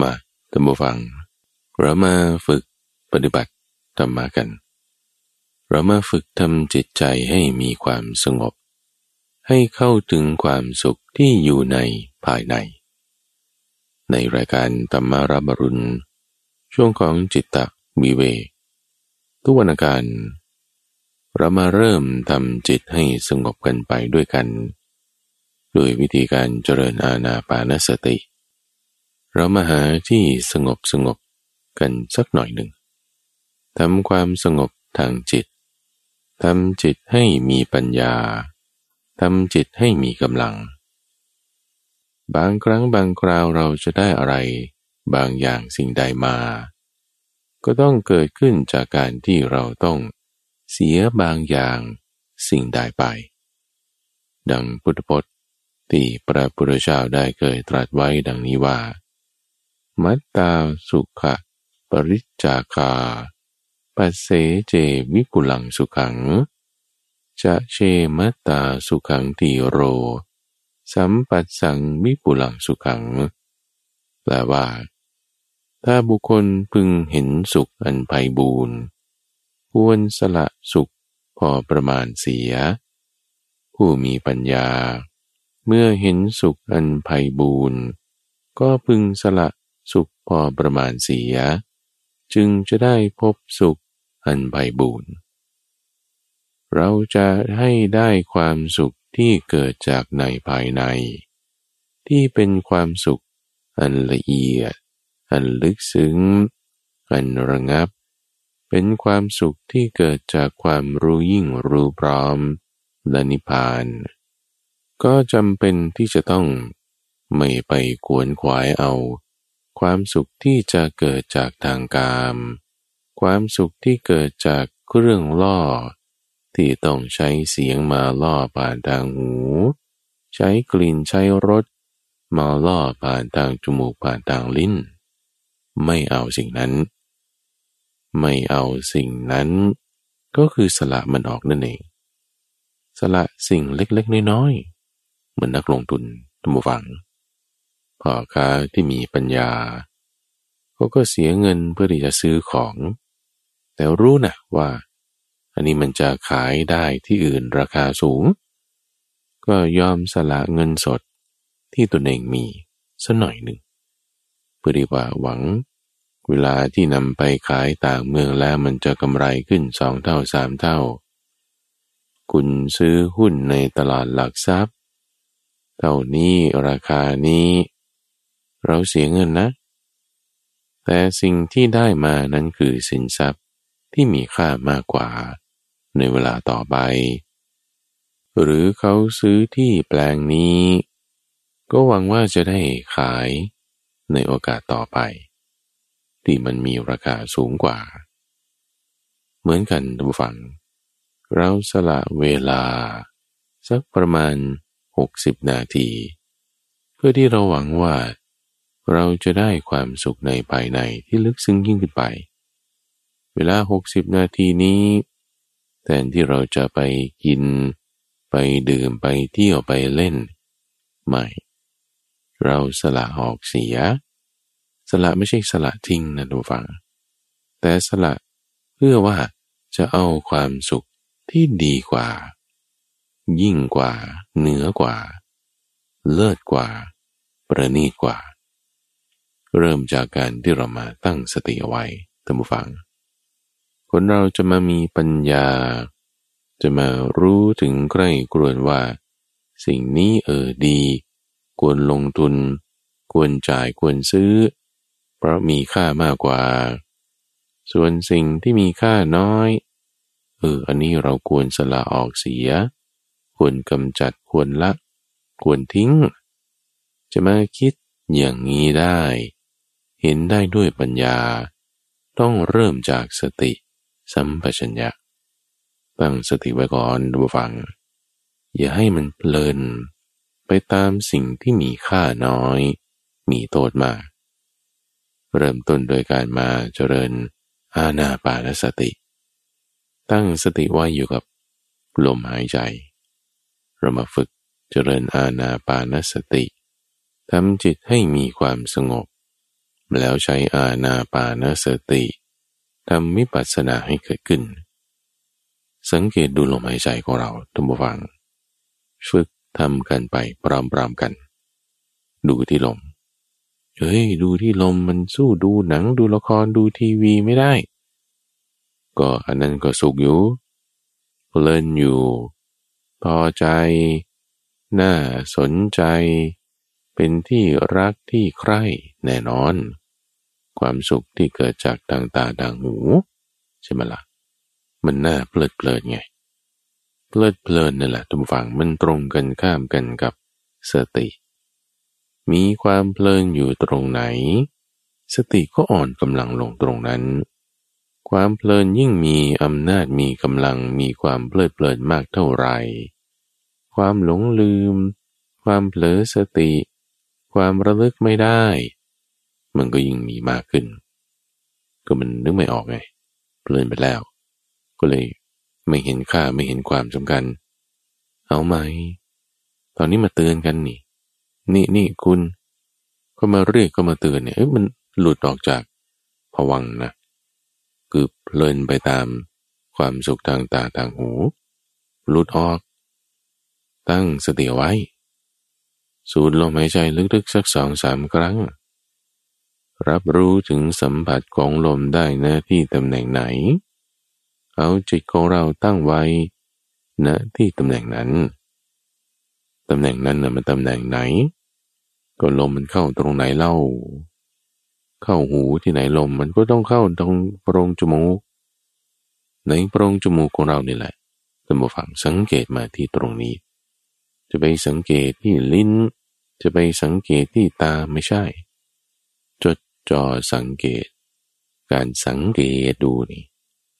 มาตัมบูฟัง เรามาฝึกปฏิบัติธรรมะกัน เรามาฝึกทำจิตใจให้มีความสงบ ให้เข้าถึงความสุขที่อยู่ในภายใน ในรายการธรรมารับรุณ ช่วงของจิตตวิเว ทุกวันการเรามาเริ่มทำจิตให้สงบกันไปด้วยกันโดยวิธีการเจริญอาณาปานสติ เรามาหาที่สงบสงบกันสักหน่อยหนึ่งทำความสงบทางจิตทำจิตให้มีปัญญาทำจิตให้มีกำลัง บางครั้งบางคราวเราจะได้อะไร บางอย่างสิ่งใดมา ก็ต้องเกิดขึ้นจากการที่เราต้องเสียบางอย่างสิ่งใดไป ดังพุทธพจน์ที่พระพุทธเจ้าได้เคยตรัสไว้ดังนี้ว่า มัตตาสุขะ ปริจจาคาปัสเสเจวิปุลังสุขัง จะเชมัตตาสุขังตีโร สัมปัสสังวิปุลังสุขัง แปลว่า ถ้าบุคคลพึงเห็นสุขอันไพบูรณ์ควรสละสุขพอประมาณเสีย ผู้มีปัญญา เมื่อเห็นสุขอันไพบูรณ์ก็พึงสละ สุขพอประมาณเสีย จึงจะได้พบสุขอันไพบูรณ์เราจะให้ได้ความสุขที่เกิดจากในภายใน ที่เป็นความสุขอันละเอียด อันลึกซึ้ง อันระงับ เป็นความสุขที่เกิดจากความรู้ยิ่งรู้พร้อมและนิพพาน ก็จำเป็นที่จะต้องไม่ไปกวนขวายเอา ความสุขที่จะเกิดจากทางกาม ความสุขที่เกิดจากเครื่องล่อ ที่ต้องใช้เสียงมาล่อผ่านทางหู ใช้กลิ่นใช้รสมาล่อผ่านทางจมูกผ่านทางลิ้น ไม่เอาสิ่งนั้น ไม่เอาสิ่งนั้น ก็คือสละมันออกนั่นเองสละสิ่งเล็กๆน้อยๆเหมือนนักลงทุนตัมฟัง พ่อค้าที่มีปัญญาเขาก็เสียเงินเพื่อที่จะซื้อของ แต่รู้นะว่า อันนี้มันจะขายได้ที่อื่นราคาสูง ก็ยอมสละเงินสดที่ตนเองมีสักหน่อยหนึ่งเพื่อที่ว่าหวัง เวลาที่นำไปขายต่างเมืองแล้วมันจะกำไรขึ้นสองเท่าสามเท่า คุณซื้อหุ้นในตลาดหลักทรัพย์ เท่านี้ราคานี้ เราเสียเงินนะ แต่สิ่งที่ได้มานั้นคือสินทรัพย์ที่มีค่ามากกว่า ในเวลาต่อไป หรือเขาซื้อที่แปลงนี้ ก็หวังว่าจะได้ขายในโอกาสต่อไป ที่มันมีราคาสูงกว่า เหมือนกันทุกฝัง เราสละเวลา สักประมาณ 60 นาที เพื่อที่เราหวังว่า เราจะได้ความสุขในภายในที่ลึกซึ้งยิ่งขึ้นไป เวลา 60 นาทีนี้ แทนที่เราจะไปกิน ไปดื่มไปเที่ยวไปเล่น ไม่ เราสละออกเสีย สละไม่ใช่สละทิ้งนะทุกฝัง แต่สละเพื่อว่าจะเอาความสุขที่ดีกว่า ยิ่งกว่า เหนือกว่า เลิศกว่า ประณีตกว่า เริ่มจากการที่เรามาตั้งสติเอาไว้ท่านผู้ฟัง คนเราจะมามีปัญญา จะมารู้ถึงใกล้กรวนว่า สิ่งนี้เออดี ควรลงทุน ควรจ่ายควรซื้อ เพราะมีค่ามากกว่า ส่วนสิ่งที่มีค่าน้อย เออ อันนี้เราควรสละออกเสีย ควรกำจัดควรละ ควรทิ้ง จะมาคิดอย่างนี้ได้ เห็นได้ด้วยปัญญา ต้องเริ่มจากสติสัมปชัญญะ ตั้งสติไว้ก่อนดูฟัง อย่าให้มันเพลิน ไปตามสิ่งที่มีค่าน้อย มีโทษมาก เริ่มต้นโดยการมาเจริญอาณาปานสติ ตั้งสติไว้อยู่กับลมหายใจ เรามาฝึกเจริญอาณาปานสติทำจิตให้มีความสงบ แล้วใช้อาณาปานสติทำมิปัสสนาให้เกิดขึ้น สังเกตดูลมหายใจของเราทุกฟังฝึกทำกันไปปรามปรามกัน ดูที่ลมเฮ้ยดูที่ลมมันสู้ดูหนังดูละครดูทีวีไม่ได้ ก็อันนั้นก็สุขอยู่เพลินอยู่ พอใจ น่าสนใจ เป็นที่รักที่ใคร่แน่นอน ความสุขที่เกิดจากต่างตาต่างหู ใช่ไหมละ่ะ มันน่าเพลิดเพลินไง เพลิดเพลินนั่แหละทุกฝั่งมันตรงกันข้ามกันกับสติ มีความเพลินอยู่ตรงไหน สติก็อ่อนกำลังลงตรงนั้น ความเพลินยิ่งมีอำนาจมีกำลังมีความเพลิดเพลินมากเท่าไหร่ความหลงลืม ความเผลอสติ ความระลึกไม่ได้ มันก็ยิ่งมีมากขึ้น ก็มันนึกไม่ออกไงเพลินไปแล้ว ก็เลยไม่เห็นค่าไม่เห็นความสำคัญ เอาไหม ตอนนี้มาเตือนกันนี่ นี่นี่คุณก็มาเรียกก็มาเตือนเนี่ยเอ้ยมันหลุดออกจากผวังนะ คือเพลินไปตามความสุขทางตาทางหู หลุดออก ตั้งสติไว้ สูดลมหายใจลึกๆสักสองสามครั้ง รับรู้ถึงสัมผัสของลมได้นะที่ตำแหน่งไหน เอาจิตของเราตั้งไว้ณที่ตำแหน่งนั้น ตำแหน่งนั้นนะมันตำแหน่งไหน ก็ลมมันเข้าตรงไหนเล่า เข้าหูที่ไหนลมมันก็ต้องเข้าตรงโพรงจมูก ในโพรงจมูกของเรานี่แหละท่านผู้ฟังสังเกตมาที่ตรงนี้ จะไปสังเกตที่ลิ้น จะไปสังเกตที่ตาไม่ใช่ จอสังเกต การสังเกตดูนี่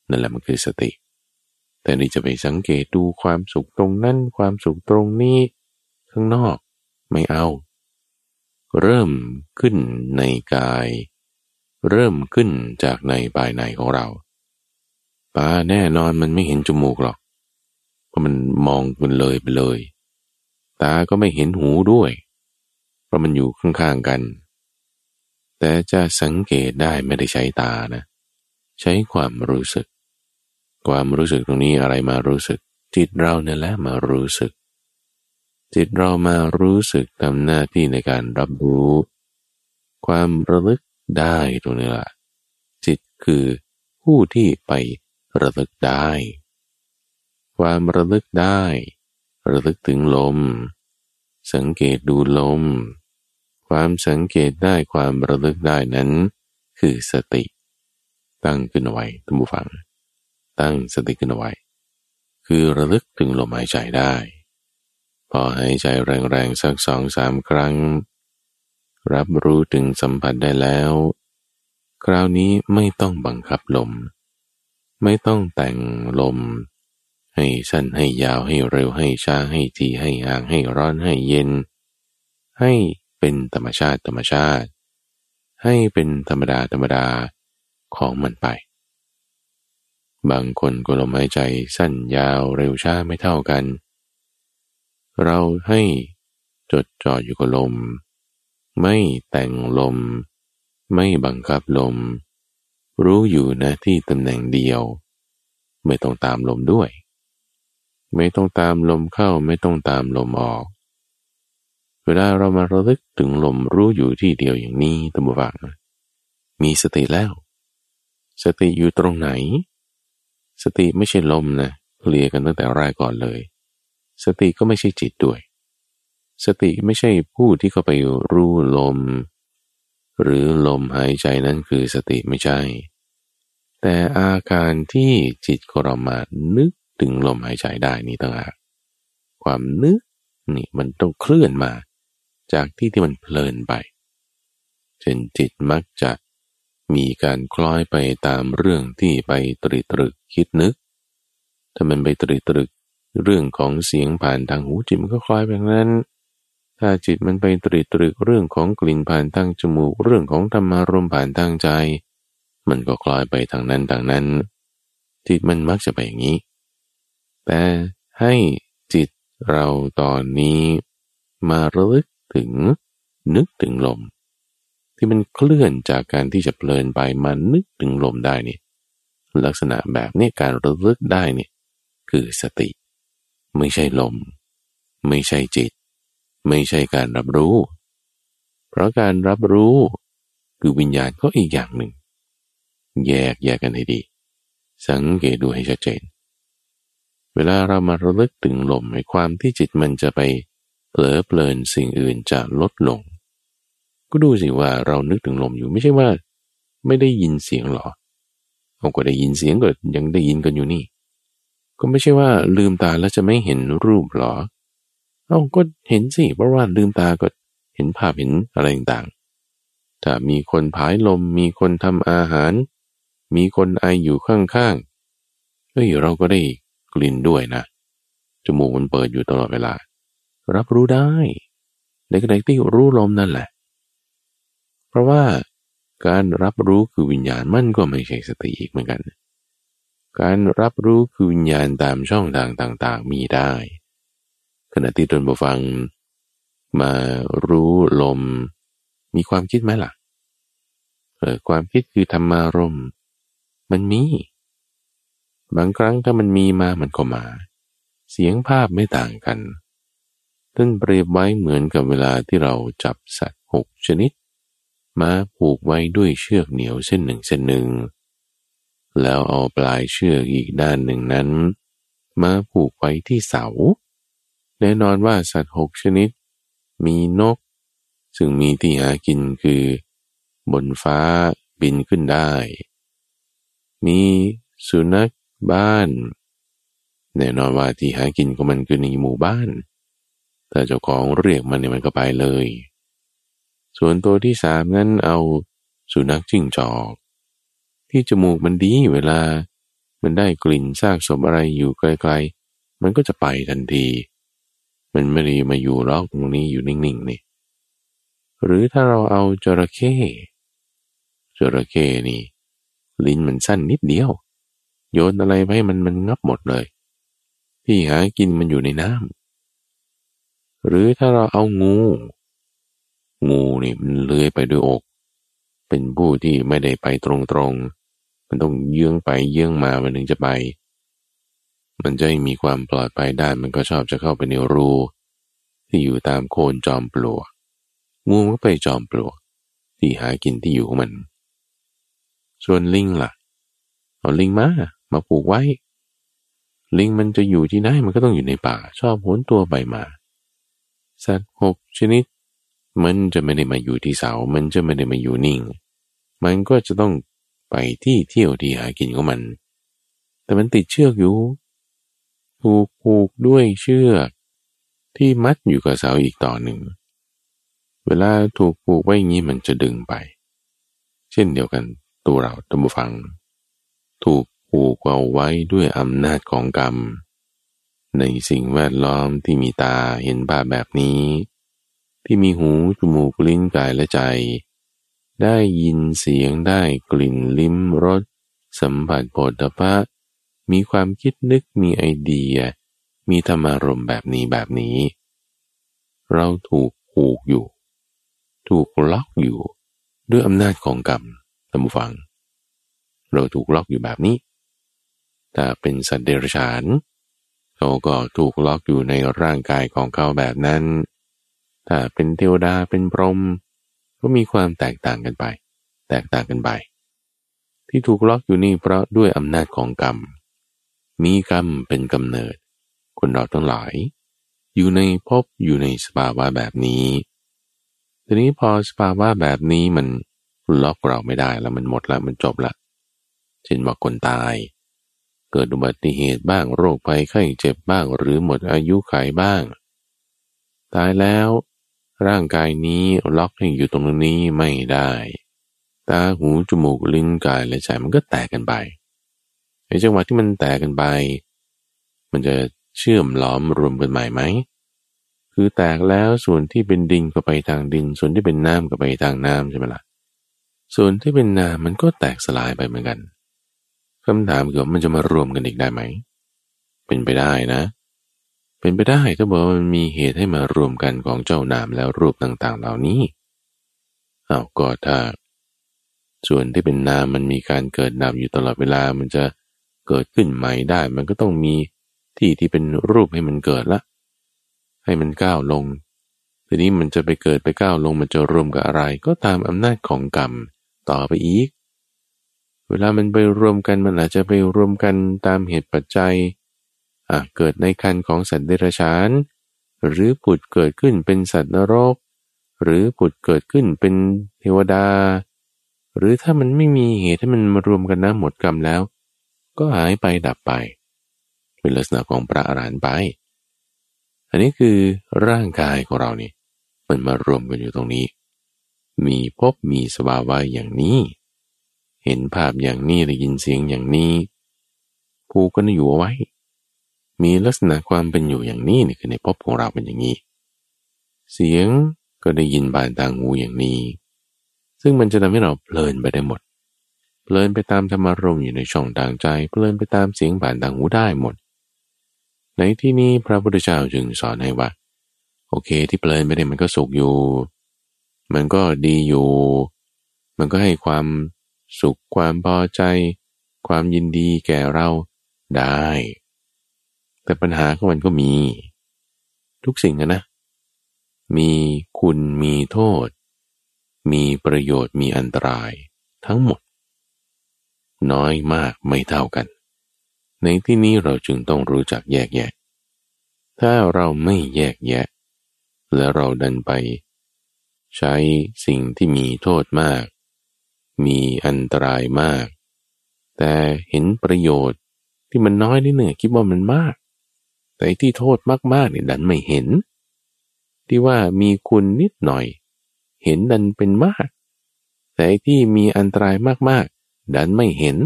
นั่นแหละมันคือสติ แต่นี่จะไปสังเกตดูความสุขตรงนั้นความสุขตรงนี้ ข้างนอกไม่เอา เริ่มขึ้นในกาย เริ่มขึ้นจากในภายในของเราตาแน่นอนมันไม่เห็นจมูกหรอก เพราะมันมองมันเลยไปเลย ตาก็ไม่เห็นหูด้วย เพราะมันอยู่ข้างๆกัน แต่จะสังเกตได้ไม่ได้ใช้ตานะ ใช้ความรู้สึก ความรู้สึกตรงนี้อะไรมารู้สึก จิตเราเนี่ยแหละมารู้สึก จิตเรามารู้สึกทำหน้าที่ในการรับรู้ ความระลึกได้ตรงนี้ละจิตคือผู้ที่ไประลึกได้ ความระลึกได้ ระลึกถึงลม สังเกตดูลม ความสังเกตได้ความระลึกได้นั้น คือสติ ตั้งขึ้นเอาไว้ท่านผู้ฟัง ตั้งสติขึ้นเอาไว้ คือระลึกถึงลมหายใจได้ พอหายใจแรงๆสักสองสามครั้ง รับรู้ถึงสัมผัสได้แล้ว คราวนี้ไม่ต้องบังคับลม ไม่ต้องแต่งลม ให้สั้นให้ยาวให้เร็วให้ช้าให้ทีให้ห่างให้ร้อนให้เย็นให้ เป็นธรรมชาติธรรมชาติ ให้เป็นธรรมดาธรรมดาของมันไป บางคนก็ลมหายใจสั้นยาวเร็วช้าไม่เท่ากัน เราให้จดจ่ออยู่กับลม ไม่แต่งลม ไม่บังคับลม รู้อยู่นะที่ตำแหน่งเดียว ไม่ต้องตามลมด้วย ไม่ต้องตามลมเข้าไม่ต้องตามลมออก เวลาเรามาระลึกถึงลมรู้อยู่ที่เดียวอย่างนี้ตัมบวังมีสติแล้ว สติอยู่ตรงไหน สติไม่ใช่ลมนะเคลียกันตั้งแต่แรกก่อนเลย สติก็ไม่ใช่จิตด้วย สติไม่ใช่ผู้ที่เข้าไปรู้ลม หรือลมหายใจนั้นคือสติไม่ใช่ แต่อาการที่จิตของเรามานึกถึงลมหายใจได้นี่ต่างหากความนึกนี่มันต้องเคลื่อนมา จากที่ที่มันเพลินไปเช่นจิตมักจะมีการคล้อยไปตามเรื่องที่ไปตรีตรึกคิดนึก ถ้ามันไปตรีตรึกเรื่องของเสียงผ่านทางหูจิตมันก็คล้อยแบบนั้น ถ้าจิตมันไปตรีตรึกเรื่องของกลิ่นผ่านทางจมูก เรื่องของธรรมารมผ่านทางใจ มันก็คล้อยไปทางนั้นทางนั้น จิตมันมักจะไปอย่างนี้ แต่ให้จิตเราตอนนี้มาระลึก ถึงนึกถึงลม ที่มันเคลื่อนจากการที่จะเพลินไปมานึกถึงลมได้นี่ลักษณะแบบนี้การระลึกได้นี่คือสติ ไม่ใช่ลม ไม่ใช่จิต ไม่ใช่การรับรู้ เพราะการรับรู้คือวิญญาณก็อีกอย่างหนึ่ง แยกแยกกันให้ดี สังเกตดูให้ชัดเจน เวลาเรามาระลึกถึงลมในความที่จิตมันจะไป เผลอเพลินสิ่งอื่นจะลดลง ก็ดูสิว่าเรานึกถึงลมอยู่ไม่ใช่ว่า ไม่ได้ยินเสียงหรอเอาก็ได้ยินเสียงก็ยังได้ยินกันอยู่นี่ ก็ไม่ใช่ว่าลืมตาแล้วจะไม่เห็นรูปหรอเอาก็เห็นสิเพราะว่าลืมตาก็เห็นภาพเห็นอะไรต่างๆถ้ามีคนผายลมมีคนทำอาหาร มีคนไออยู่ข้างๆเฮ้ยเราก็ได้กลิ่นด้วยนะจมูกมันเปิดอยู่ตลอดเวลา รับรู้ได้ในขณะที่รู้ลมนั่นแหละ เพราะว่าการรับรู้คือวิญญาณมันก็ไม่ใช่สติอีกเหมือนกัน การรับรู้คือวิญญาณตามช่องทางต่างๆ มีได้ ขณะที่ตนบฟัง มารู้ลม มีความคิดไหมล่ะเออความคิดคือธรรมารมมันมี บางครั้งถ้ามันมีมามันก็มา เสียงภาพไม่ต่างกัน ท่านเปรียบไว้เหมือนกับเวลาที่เราจับสัตว์หกชนิด มาผูกไว้ด้วยเชือกเหนียวเส้นหนึ่งเส้นหนึ่ง แล้วเอาปลายเชือกอีกด้านหนึ่งนั้น มาผูกไว้ที่เสา แน่นอนว่าสัตว์หกชนิด มีนก ซึ่งมีที่หากินคือบนฟ้าบินขึ้นได้ มีสุนัขบ้าน แน่นอนว่าที่หากินของมันคือในหมู่บ้าน แต่เจ้าของเรียกมันเนี่ยมันก็ไปเลย ส่วนตัวที่สามนั้นเอาสุนัขจิ้งจอก ที่จมูกมันดีเวลา มันได้กลิ่นซากศพอะไรอยู่ไกลๆ มันก็จะไปทันที มันไม่ได้มาอยู่ลอกตรงนี้อยู่นิ่งๆนี่หรือถ้าเราเอาจระเข้จระเข้นี่ ลิ้นมันสั้นนิดเดียว โยนอะไรไปมันมันงับหมดเลย ที่หากินมันอยู่ในน้ำ หรือถ้าเราเอางู งูนี่มันเลื้อยไปด้วยอก เป็นผู้ที่ไม่ได้ไปตรงๆ มันต้องเยื้องไปเยื้องมามันถึงจะไป มันจะมีความปลอดภัยได้มันก็ชอบจะเข้าไปในรูที่อยู่ตามโคนจอมปลวก งูก็ไปจอมปลวก ที่หากินที่อยู่ของมัน ส่วนลิงล่ะ เอาลิงมา มาปลูกไว้ ลิงมันจะอยู่ที่ไหนมันก็ต้องอยู่ในป่า ชอบโหนตัวไปมา สัตว์หกชนิด มันจะไม่ได้มาอยู่ที่เสา มันจะไม่ได้มาอยู่นิ่ง มันก็จะต้องไปที่เที่ยวที่หากินของมัน แต่มันติดเชือกอยู่ผูกผูกด้วยเชือก ที่มัดอยู่กับเสาอีกต่อหนึ่ง เวลาถูกผูกไว้อย่างนี้มันจะดึงไป เช่นเดียวกันตัวเราตัมบูฟัง ถูกผูกเอาไว้ด้วยอำนาจของกรรม ในสิ่งแวดล้อมที่มีตาเห็นภาพแบบนี้ ที่มีหูจมูกลิ้นกายและใจ ได้ยินเสียงได้กลิ่นลิ้มรสสัมผัสโผฏฐะมีความคิดนึกมีไอเดีย มีธรรมารมแบบนี้แบบนี้ เราถูกผูกอยู่ ถูกล็อกอยู่ ด้วยอำนาจของกรรมท่านผู้ฟัง เราถูกล็อกอยู่แบบนี้ถ้าเป็นสัตว์เดรัจฉานเขาก็ถูกล็อกอยู่ในร่างกายของเขาแบบนั้น ถ้าเป็นเทวดาเป็นพรหมก็มีความแตกต่างกันไป แตกต่างกันไป ที่ถูกล็อกอยู่นี่เพราะด้วยอำนาจของกรรม มีกรรมเป็นกำเนิด คนเราทั้งหลาย อยู่ในภพอยู่ในสภาวะแบบนี้ ทีนี้พอสภาวะแบบนี้มันล็อกเราไม่ได้แล้วมันหมดแล้วมันจบละเช่นว่าคนตาย เกิดอุบัติเหตุบ้างโรคภัยไข้เจ็บบ้าง หรือหมดอายุไขบ้าง ตายแล้ว ร่างกายนี้ล็อกให้อยู่ตรงนี้ไม่ได้ตาหูจมูกลิ้นกายและใจมันก็แตกกันไปในจังหวะที่มันแตกกันไป มันจะเชื่อมหลอมรวมกันใหม่ไหมคือแตกแล้วส่วนที่เป็นดินก็ไปทางดิน ส่วนที่เป็นน้ำก็ไปทางน้ำใช่ไหมละ่ะส่วนที่เป็นน้ำมันก็แตกสลายไปเหมือนกัน คำถามคือมันจะมารวมกันอีกได้ไหม เป็นไปได้นะ เป็นไปได้ถ้าบอกว่ามันมีเหตุให้มารวมกันของเจ้านามแล้วรูปต่างๆ เหล่านี้เอาก็ถ้า ส่วนที่เป็นนามมันมีการเกิดดับอยู่ตลอดเวลา มันจะเกิดขึ้นใหม่ได้ มันก็ต้องมีที่ที่เป็นรูปให้มันเกิดละ ให้มันก้าวลง ทีนี้มันจะไปเกิดไปก้าวลงมันจะรวมกับอะไร ก็ตามอำนาจของกรรมต่อไปอีก เวลามันไปรวมกันมันอาจจะไปรวมกันตามเหตุปัจจัยอะเกิดในคันของสัตว์เดรัจฉาน หรือผุดเกิดขึ้นเป็นสัตว์นรก หรือผุดเกิดขึ้นเป็นเทวดา หรือถ้ามันไม่มีเหตุให้มันมารวมกันนะหมดกรรมแล้ว ก็หายไปดับไป เป็นลักษณะของพระอรหันต์ไป อันนี้คือร่างกายของเรานี่มันมารวมกันอยู่ตรงนี้ มีพบมีสภาวะอย่างนี้ เห็นภาพอย่างนี้ได้ยินเสียงอย่างนี้ผูกกันอยู่เอาไว้ มีลักษณะความเป็นอยู่อย่างนี้นี่คือในภพของเราเป็นอย่างนี้ เสียงก็ได้ยินบานตางหูอย่างนี้ ซึ่งมันจะทำให้เราเพลินไปได้หมด เพลินไปตามธรรมารมอยู่ในช่องทางใจ เพลินไปตามเสียงบานตางหูได้หมด ในที่นี้พระพุทธเจ้าจึงสอนให้ว่า โอเคที่เพลินไปเนี่ยมันก็สุขอยู่ มันก็ดีอยู่ มันก็ให้ความ สุขความพอใจ ความยินดีแก่เราได้ แต่ปัญหาของมันก็มี ทุกสิ่งนะ มีคุณมีโทษ มีประโยชน์มีอันตรายทั้งหมด น้อยมากไม่เท่ากัน ในที่นี้เราจึงต้องรู้จักแยกแยะ ถ้าเราไม่แยกแยะ และเราดันไป ใช้สิ่งที่มีโทษมาก มีอันตรายมาก แต่เห็นประโยชน์ที่มันน้อยนิดหนึ่งคิดว่ามันมาก แต่ที่โทษมากๆเนี่ยดันไม่เห็น ที่ว่ามีคุณนิดหน่อย เห็นดันเป็นมาก แต่ที่มีอันตรายมากๆ ดันไม่เห็น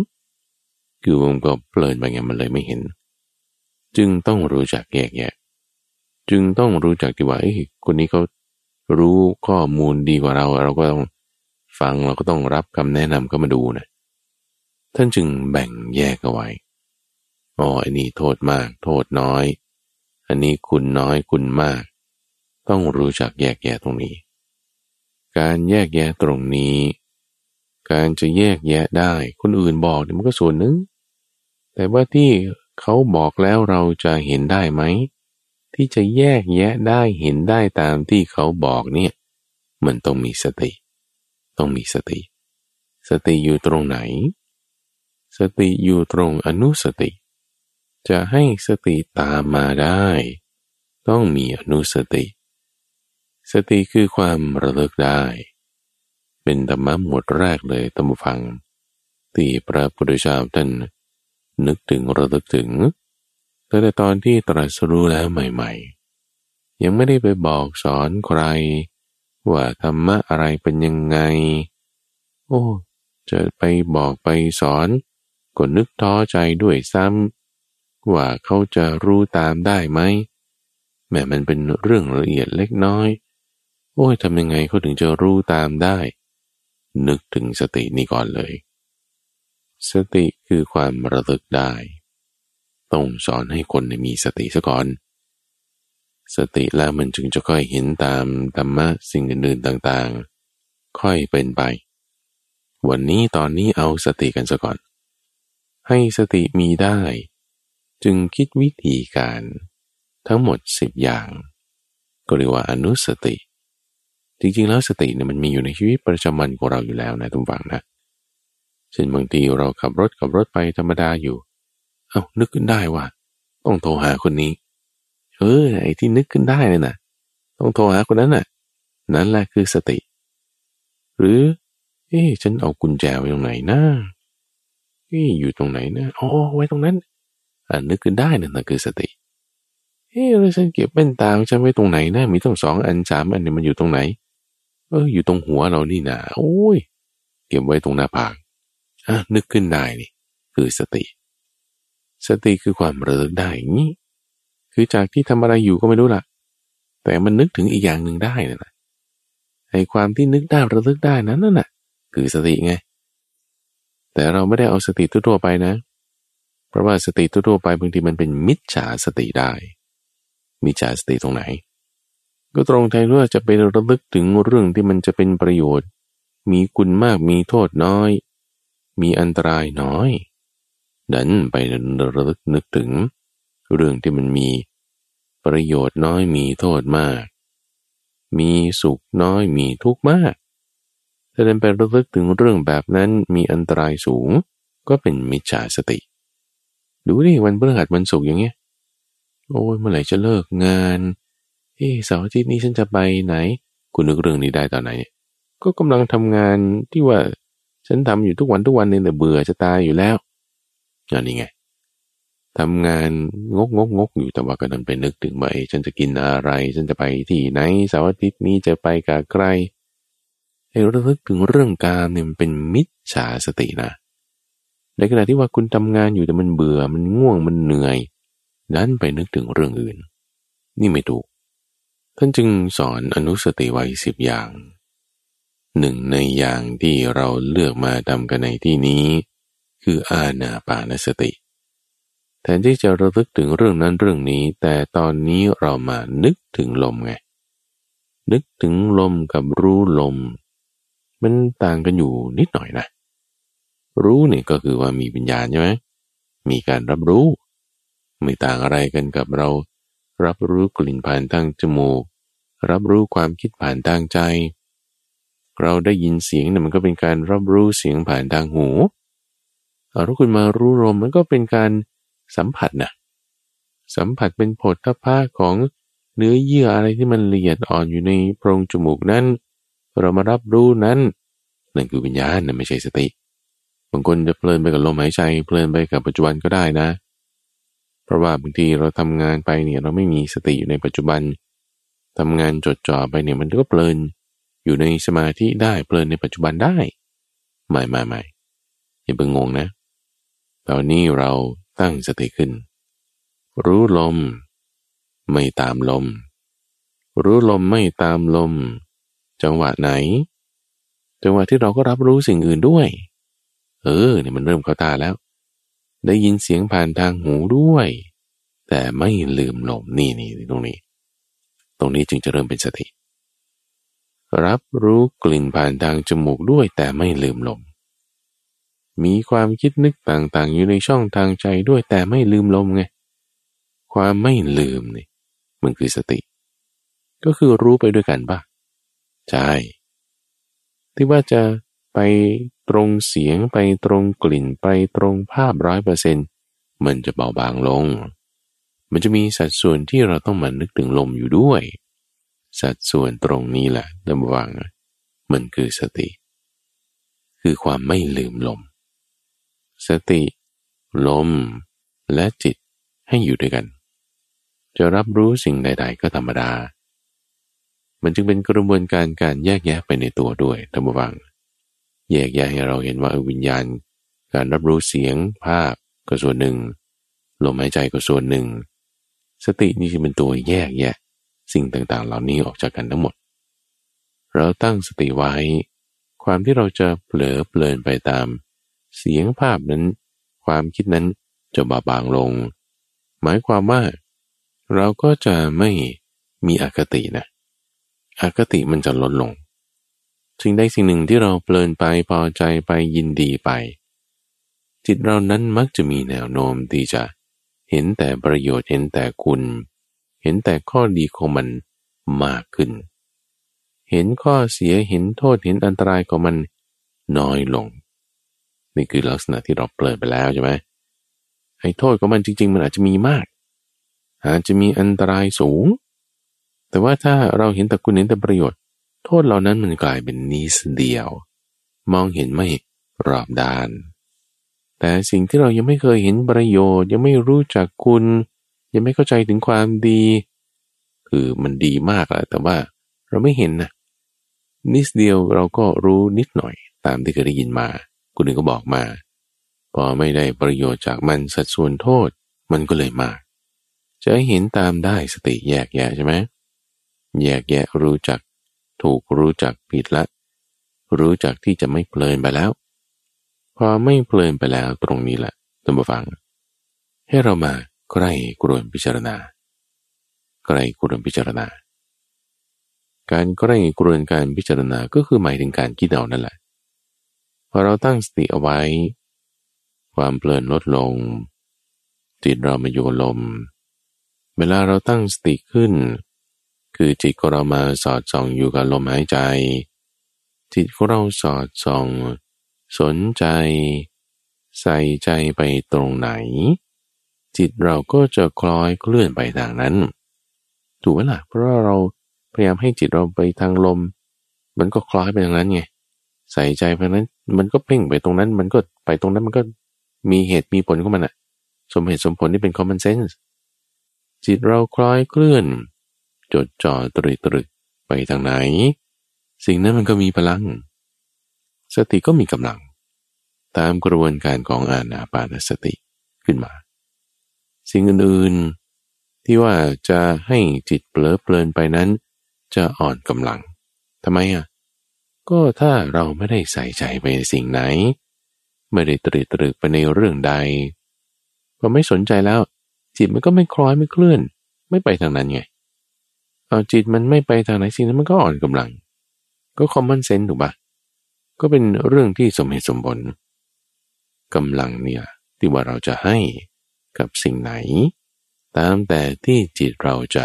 คือมันก็เพลินไปไงมันเลยไม่เห็น จึงต้องรู้จักแยกแยะจึงต้องรู้จักที่ว่าไอ้คนนี้เขารู้ข้อมูลดีกว่าเรา เราก็ต้อง ฟังเราก็ต้องรับคำแนะนำก็มาดูนะท่านจึงแบ่งแยกเอาไว้อ๋ออันนี้โทษมาก โทษน้อย อันนี้คุณน้อยคุณมาก ต้องรู้จักแยกแยะตรงนี้ การแยกแยะตรงนี้ การจะแยกแยะได้ คนอื่นบอกเนี่ยมันก็ส่วนหนึ่ง แต่ว่าที่เขาบอกแล้วเราจะเห็นได้ไหม ที่จะแยกแยะได้เห็นได้ตามที่เขาบอกเนี่ย มันต้องมีสติ ต้องมีสติ สติอยู่ตรงไหน สติอยู่ตรงอนุสติ จะให้สติตามมาได้ ต้องมีอนุสติ สติคือความระลึกได้ เป็นธรรมะหมวดแรกเลยตัมฟัง ที่พระพุทธเจ้าท่านนึกถึงระลึกถึงแต่แต่ตอนที่ตรัสรู้แล้วใหม่ ๆ ยังไม่ได้ไปบอกสอนใคร ว่าธรรมะอะไรเป็นยังไง โอ้จะไปบอกไปสอนก็นึกท้อใจด้วยซ้ำว่าเขาจะรู้ตามได้ไหมแม้มันเป็นเรื่องละเอียดเล็กน้อย โอ้ยทำยังไงเขาถึงจะรู้ตามได้ นึกถึงสตินี้ก่อนเลย สติคือความระลึกได้ ต้องสอนให้คนมีสติซะก่อน สติแล้วมันจึงจะค่อยเห็นตามธรรมะสิ่งอื่นๆต่างๆ ค่อยเป็นไป วันนี้ตอนนี้เอาสติกันซะก่อน ให้สติมีได้ จึงคิดวิธีการทั้งหมดสิบอย่าง ก็เรียกว่าอนุสติ จริงๆแล้วสติเนี่ยมันมีอยู่ในชีวิตประจำวันของเราอยู่แล้วนะทุกฝังนะเช่นบางทีเราขับรถขับรถไปธรรมดาอยู่ เอานึกขึ้นได้ว่า ต้องโทรหาคนนี้ เออไอ้ที่นึกขึ้นได้เลยนะต้องโทรหาคนนั้นน่ะ นั่นแหละคือสติ หรือ เอ๊ฉันเอากุญแจไว้ตรงไหนนะเอ๊อยู่ตรงไหนนะอ๋อไว้ตรงนั้นอ่านึกขึ้นได้นั่นคือสติเอ๊แล้วฉันเก็บแว่นตาฉันไว้ตรงไหนนะมีต้งสองอันสามอันนี่มันอยู่ตรงไหน เออ อยู่ตรงหัวเรานี่นะโอ้ย เก็บไว้ตรงหน้าผากอะนึกขึ้นได้นี่ คือสติ สติคือความระลึกได้อย่างนี้ คือจากที่ทำอะไรอยู่ก็ไม่รู้ละแต่มันนึกถึงอีกอย่างหนึ่งได้นะไอ้ความที่นึกได้ระลึกได้นั้นน่ะ คือสติไง แต่เราไม่ได้เอาสติทั่วไปนะ เพราะว่าสติทั่วไปบางทีมันเป็นมิจฉาสติได้ มิจฉาสติตรงไหน ก็ตรงใจว่าจะไประลึกถึงเรื่องที่มันจะเป็นประโยชน์ มีคุณมากมีโทษน้อย มีอันตรายน้อย ดันไประลึกนึกถึง เรื่องที่มันมีประโยชน์น้อยมีโทษมาก มีสุขน้อยมีทุกข์มากถ้าเดินไประลึกถึงเรื่องแบบนั้นมีอันตรายสูงก็เป็นมิจฉาสติ ดูดิวันพฤหัสวันศุกร์อย่างเงี้ย โอ้ยเมื่อไหร่จะเลิกงานเฮ้เสาร์อาทิตย์นี้ฉันจะไปไหน คุณนึกเรื่องนี้ได้ตอนไหนเนี่ย ก็กำลังทำงานที่ว่าฉันทำอยู่ทุกวันทุกวันเนี่ยเบื่อจะตายอยู่แล้วอันนี้ไง ทำงานงกงกงกอยู่แต่ว่าก็นันไปนึกถึงว่าฉันจะกินอะไร ฉันจะไปที่ไหนเสาร์อาทิตย์นี้จะไปกับใครให้ระลึกถึงเรื่องการเนี่ยมันเป็นมิจฉาสตินะ ในขณะที่ว่าคุณทำงานอยู่แต่มันเบื่อมันง่วงมันเหนื่อยนั้นไปนึกถึงเรื่องอื่น นี่ไม่ถูก ท่านจึงสอนอนุสติไว้สิบอย่าง หนึ่งในอย่างที่เราเลือกมาทำกันในที่นี้ คืออาณาปานสติ แทนที่จะระลึกถึงเรื่องนั้นเรื่องนี้ แต่ตอนนี้เรามานึกถึงลมไง นึกถึงลมกับรู้ลม มันต่างกันอยู่นิดหน่อยนะ รู้นี่ก็คือว่ามีวิญญาณใช่ไหมมีการรับรู้ ไม่ต่างอะไรกันกับเรา รับรู้กลิ่นผ่านทางจมูก รับรู้ความคิดผ่านทางใจ เราได้ยินเสียงเนี่ยมันก็เป็นการรับรู้เสียงผ่านทางหูเอาถ้าคุณมารู้ลมมันก็เป็นการ สัมผัสนะสัมผัสเป็นผลทพะของเนื้อเยื่ออะไรที่มันละเอียดอ่อนอยู่ในโพรงจมูกนั้น เรามารับรู้นั้นนั่นคือวิญญาณนะไม่ใช่สติบางคนจะเพลินไปกับลมหายใจเพลินไปกับปัจจุบันก็ได้นะ เพราะว่าบางทีเราทำงานไปเนี่ยเราไม่มีสติอยู่ในปัจจุบันทำงานจดจ่อไปเนี่ยมันก็เพลินอยู่ในสมาธิได้เพลินในปัจจุบันได้ไม่ไม่ไม่อย่าเพิ่งงงนะ ตอนนี้เรา ตั้งสติขึ้น รู้ลม ไม่ตามลม รู้ลมไม่ตามลม จังหวะไหน จังหวะที่เราก็รับรู้สิ่งอื่นด้วย เออเนี่ยมันเริ่มเข้าตาแล้ว ได้ยินเสียงผ่านทางหูด้วย แต่ไม่ลืมลมนี่นี่ตรงนี้ ตรงนี้จึงจะเริ่มเป็นสติ รับรู้กลิ่นผ่านทางจมูกด้วยแต่ไม่ลืมลม มีความคิดนึกต่างๆ อยู่ในช่องทางใจด้วยแต่ไม่ลืมลมไง ความไม่ลืมนี่มันคือสติ ก็คือรู้ไปด้วยกันปะใช่ที่ว่าจะไปตรงเสียงไปตรงกลิ่นไปตรงภาพร้อยเปอร์เซ็นมันจะเบาบางลง มันจะมีสัดส่วนที่เราต้องมานึกถึงลมอยู่ด้วย สัดส่วนตรงนี้แหละระวังมันคือสติ คือความไม่ลืมลม สติ ลม และจิตให้อยู่ด้วยกัน จะรับรู้สิ่งใด ๆ ก็ธรรมดา มันจึงเป็นกระบวนการการแยกแยะไปในตัวด้วยธรรมวัง แยกแยะให้เราเห็นว่าวิญญาณ การรับรู้เสียงภาพก็ส่วนหนึ่ง ลมหายใจก็ส่วนหนึ่ง สตินี่จะเป็นตัวแยกแยะ สิ่งต่างๆ เหล่านี้ออกจากกันทั้งหมด เราตั้งสติไว้ ความที่เราจะเผลอเปลินไปตาม เสียงภาพนั้น ความคิดนั้นจะเบาบางลง หมายความว่า เราก็จะไม่มีอคตินะอคติมันจะลดลงสิ่งใดสิ่งหนึ่งที่เราเพลินไปพอใจไปยินดีไป จิตเรานั้นมักจะมีแนวโน้มที่จะเห็นแต่ประโยชน์เห็นแต่คุณ เห็นแต่ข้อดีของมันมากขึ้น เห็นข้อเสียเห็นโทษเห็นอันตรายของมันน้อยลง นี่คือลักษณะที่เราเปิดไปแล้วใช่ไหมไอ้โทษของมันจริง ๆ มันอาจจะมีมาก อาจจะมีอันตรายสูง แต่ว่าถ้าเราเห็นแต่คุณเห็นแต่ประโยชน์ โทษเหล่านั้นมันกลายเป็นนิสเดียว มองเห็นไม่รอบด้าน แต่สิ่งที่เรายังไม่เคยเห็นประโยชน์ ยังไม่รู้จักคุณ ยังไม่เข้าใจถึงความดี คือมันดีมากแหละแต่ว่าเราไม่เห็นนะนิดเดียวเราก็รู้นิดหน่อยตามที่เคยได้ยินมา คนอื่นก็บอกมา พอไม่ได้ประโยชน์จากมันสัดส่วนโทษมันก็เลยมาจะเห็นตามได้สติแยกแยะใช่ไหมแยกแยะรู้จัก ถูกรู้จักผิดละ รู้จักที่จะไม่เพลินไปแล้ว พอไม่เพลินไปแล้วตรงนี้แหละท่านผู้ฟัง ให้เรามาใกล้กรวนพิจารณาใกล้กรวนพิจารณา การใกล้กรวนการพิจารณาก็คือหมายถึงการคิดเอานั่นแหละ พอเราตั้งสติเอาไว้ ความเพลินลดลง จิตเรามาอยู่ลม เวลาเราตั้งสติขึ้น คือจิตของเรามาสอดส่องอยู่กับลมหายใจ จิตของเราสอดส่อง สนใจ ใส่ใจไปตรงไหน จิตเราก็จะคล้อยเคลื่อนไปทางนั้น ถูกไหมล่ะ เพราะเราพยายามให้จิตเราไปทางลม มันก็คล้อยไปทางนั้นไงใส่ใจไปนั้น มันก็เพ่งไปตรงนั้น มันก็ไปตรงนั้นมันก็มีเหตุมีผลของมันอะสมเหตุสมผลที่เป็น common sense จิตเราคล้อยเคลื่อน จดจ่อตรึกตรึกไปทางไหน สิ่งนั้นมันก็มีพลัง สติก็มีกำลัง ตามกระบวนการของอาณาปานสติขึ้นมา สิ่งอื่นๆ ที่ว่าจะให้จิตเปลอเพลินไปนั้น จะอ่อนกำลังทำไมอะ ก็ถ้าเราไม่ได้ใส่ใจไปในสิ่งไหน ไม่ได้ตรึกตรึกไปในเรื่องใดพอไม่สนใจแล้ว จิตมันก็ไม่คล้อยไม่เคลื่อน ไม่ไปทางนั้นไงเอาจิตมันไม่ไปทางไหนสิ่งนั้นมันก็อ่อนกำลัง ก็คอมมอนเซนต์ถูกปะก็เป็นเรื่องที่สมเหตุสมผลกำลังเนี่ยที่ว่าเราจะให้กับสิ่งไหน ตามแต่ที่จิตเราจะ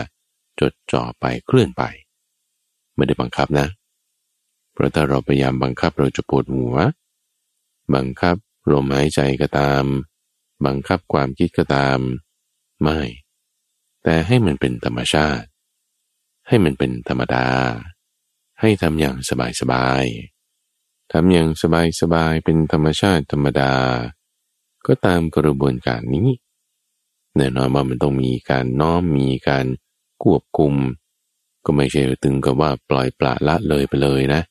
จดจ่อไปเคลื่อนไป ไม่ได้บังคับนะ ราะถ้าเราพยายามบังคับเราจะปวดหัว บังคับลมหายใจก็ตาม บังคับความคิดก็ตาม ไม่ แต่ให้มันเป็นธรรมชาติ ให้มันเป็นธรรมดา ให้ทำอย่างสบายๆทำอย่างสบายๆเป็นธรรมชาติธรรมดา ก็ตามกระบวนการนี้แน่นอนว่ามันต้องมีการน้อมมีการควบคุม ก็ไม่ใช่ตึงกับว่าปล่อยปละละเลยไปเลยนะ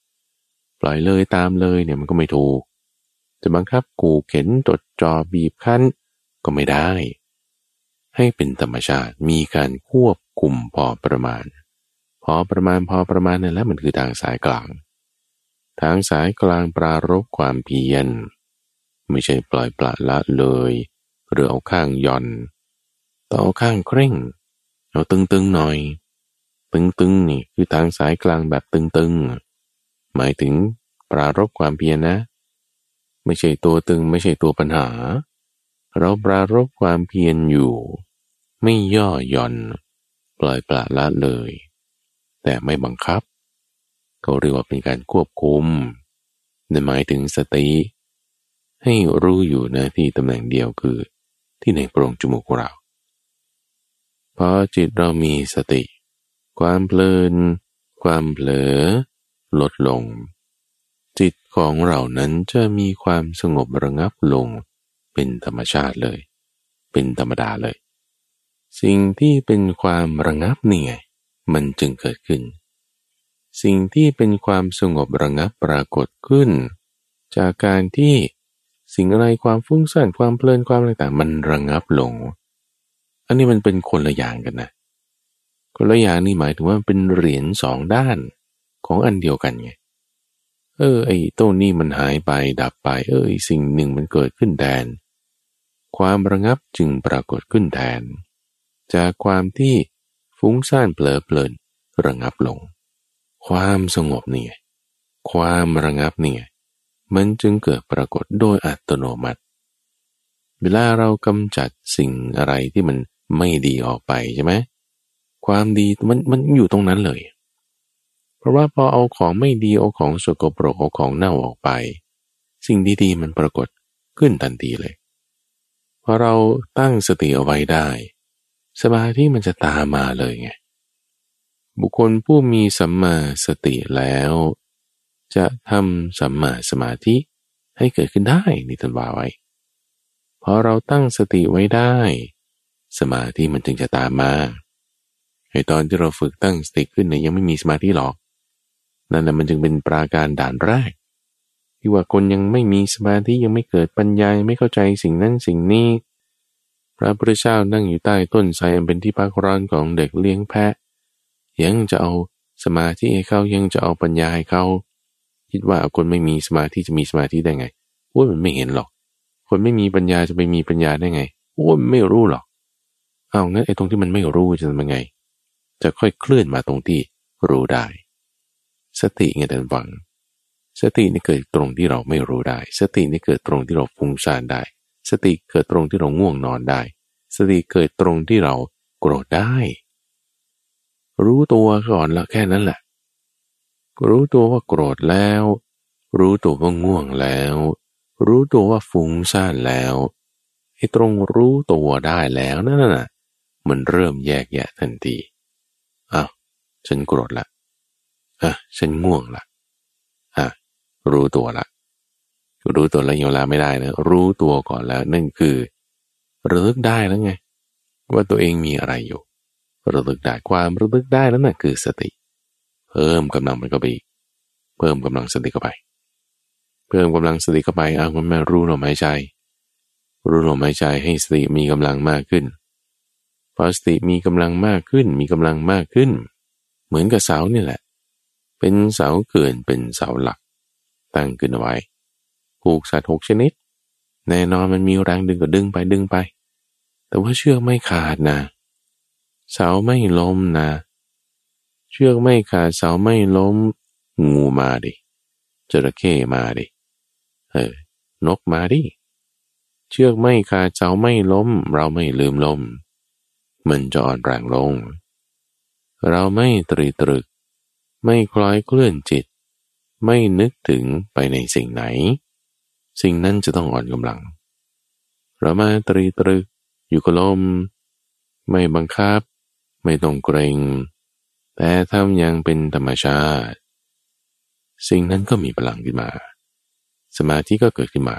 ปล่อยเลยตามเลยเนี่ยมันก็ไม่ถูก จะบังคับกูเข็นตดจอบีบคั้นก็ไม่ได้ ให้เป็นธรรมชาติมีการควบคุมพอประมาณ พอประมาณพอประมาณนั่นแหละมันคือทางสายกลาง ทางสายกลางปรารบความเพียรไม่ใช่ปล่อยปละละเลย หรือเอาข้างย่อนต่อเอาข้างเคร่ง เอาตึงๆหน่อย ตึงๆนี่คือทางสายกลางแบบตึงๆ หมายถึงปรารบความเพียรนะ ไม่ใช่ตัวตึงไม่ใช่ตัวปัญหา เราปรารบความเพียรอยู่ ไม่ย่อหย่อน ปล่อยปละละเลย แต่ไม่บังคับ เขาเรียกว่าเป็นการควบคุมในหมายถึงสติ ให้รู้อยู่นะที่ตำแหน่งเดียวคือ ที่ในโพรงจมูกเราพอจิตเรามีสติ ความเพลิน ความเผลอ ลดลง จิตของเรานั้นจะมีความสงบระงับลงเป็นธรรมชาติเลย เป็นธรรมดาเลย สิ่งที่เป็นความระงับนี่ไงมันจึงเกิดขึ้น สิ่งที่เป็นความสงบระงับปรากฏขึ้น จากการที่สิ่งอะไรความฟุ้งซ่านความเพลินความอะไรต่างมันระงับลง อันนี้มันเป็นคนละอย่างกันนะ คนละอย่างนี่หมายถึงว่าเป็นเหรียญสองด้าน ของอันเดียวกันไง เออ ไอ้ต้นนี้มันหายไปดับไป เออสิ่งหนึ่งมันเกิดขึ้นแทน ความระงับจึงปรากฏขึ้นแทน จากความที่ฟุ้งซ่านเปลอเพลินระงับลง ความสงบนี่ความระงับนี่มันจึงเกิดปรากฏโดยอัตโนมัติ เวลาเรากำจัดสิ่งอะไรที่มันไม่ดีออกไปใช่ไหมความดีมันมันอยู่ตรงนั้นเลย เพราะว่าพอเอาของไม่ดีเอาของสกปรกเอาของเน่าออกไป สิ่งดีๆมันปรากฏขึ้นทันทีเลยพอเราตั้งสติเอาไว้ได้ สมาธิมันจะตามมาเลยไงบุคคลผู้มีสัมมาสติแล้ว จะทำสัมมาสมาธิให้เกิดขึ้นได้นี่ท่านว่าไว้พอเราตั้งสติไว้ได้ สมาธิมันจึงจะตามมาไอตอนที่เราฝึกตั้งสติขึ้นเนี่ยยังไม่มีสมาธิหรอก นั่นแหละมันจึงเป็นปราการด่านแรก ที่ว่าคนยังไม่มีสมาธิยังไม่เกิดปัญญาไม่เข้าใจสิ่งนั้นสิ่งนี้ พระพุทธเจ้านั่งอยู่ใต้ต้นไทรอันเป็นที่พักร้อนของเด็กเลี้ยงแพะ ยังจะเอาสมาธิให้เขายังจะเอาปัญญาให้เขาคิดว่าคนไม่มีสมาธิจะมีสมาธิได้ไงโอ้ยมันไม่เห็นหรอก คนไม่มีปัญญาจะไปมีปัญญาได้ไงโอ้ยไม่รู้หรอกเอางั้นไอ้ตรงที่มันไม่รู้จะทำยังไง จะค่อยเคลื่อนมาตรงที่รู้ได้ สติไงท่านฟัง สตินี่เกิดตรงที่เราไม่รู้ได้ สตินี่เกิดตรงที่เราฟุ้งซ่านได้ สติเกิดตรงที่เราง่วงนอนได้ สติเกิดตรงที่เราโกรธได้ รู้ตัวก่อนละแค่นั้นแหละ รู้ตัวว่าโกรธแล้ว รู้ตัวว่าง่วงแล้ว รู้ตัวว่าฟุ้งซ่านแล้วไอ้ตรงรู้ตัวได้แล้วนั่นน่ะมันเริ่มแยกแยะทันทีอ้าวฉันโกรธละ อะฉันง่วงละอะรู้ตัวละ รู้ตัวแล้วยังลาไม่ได้นะรู้ตัวก่อนแล้วนั่นคือระลึกได้แล้วไง ว่าตัวเองมีอะไรอยู่ระลึกได้ความระลึกได้แล้วนั่นคือสติ เพิ่มกำลังมันก็ไปอีกเพิ่มกำลังสติเข้าไป เพิ่มกำลังสติเข้าไปเอ้าวมันมารู้ลมหายใจ รู้ลมหายใจให้สติมีกำลังมากขึ้นพอสติมีกำลังมากขึ้น มีกำลังมากขึ้น เหมือนกับเสาเนี่ยแหละ เป็นเสาเกินเป็นเสาหลัก ตั้งขึ้นเอาไว้ผูกสัตว์หกชนิด แน่นอนมันมีแรงดึงก็ดึงไปดึงไป แต่ว่าเชือกไม่ขาดนะ เสาไม่ล้มนะ เชือกไม่ขาดเสาไม่ล้ม งูมาดิจระเข้มาดิ เออ นกมาดิ เชือกไม่ขาดเสาไม่ล้ม เราไม่ลืมล้มมันจะอ่อนแรงลง เราไม่ตรีตรึก ไม่คล้อยเคลื่อนจิต ไม่นึกถึงไปในสิ่งไหน สิ่งนั้นจะต้องอ่อนกำลัง เรามาตรีตรึกอยู่กับลม ไม่บังคับ ไม่ต้องเกรงแต่ทำอย่างเป็นธรรมชาติ สิ่งนั้นก็มีพลังขึ้นมา สมาธิก็เกิดขึ้นมา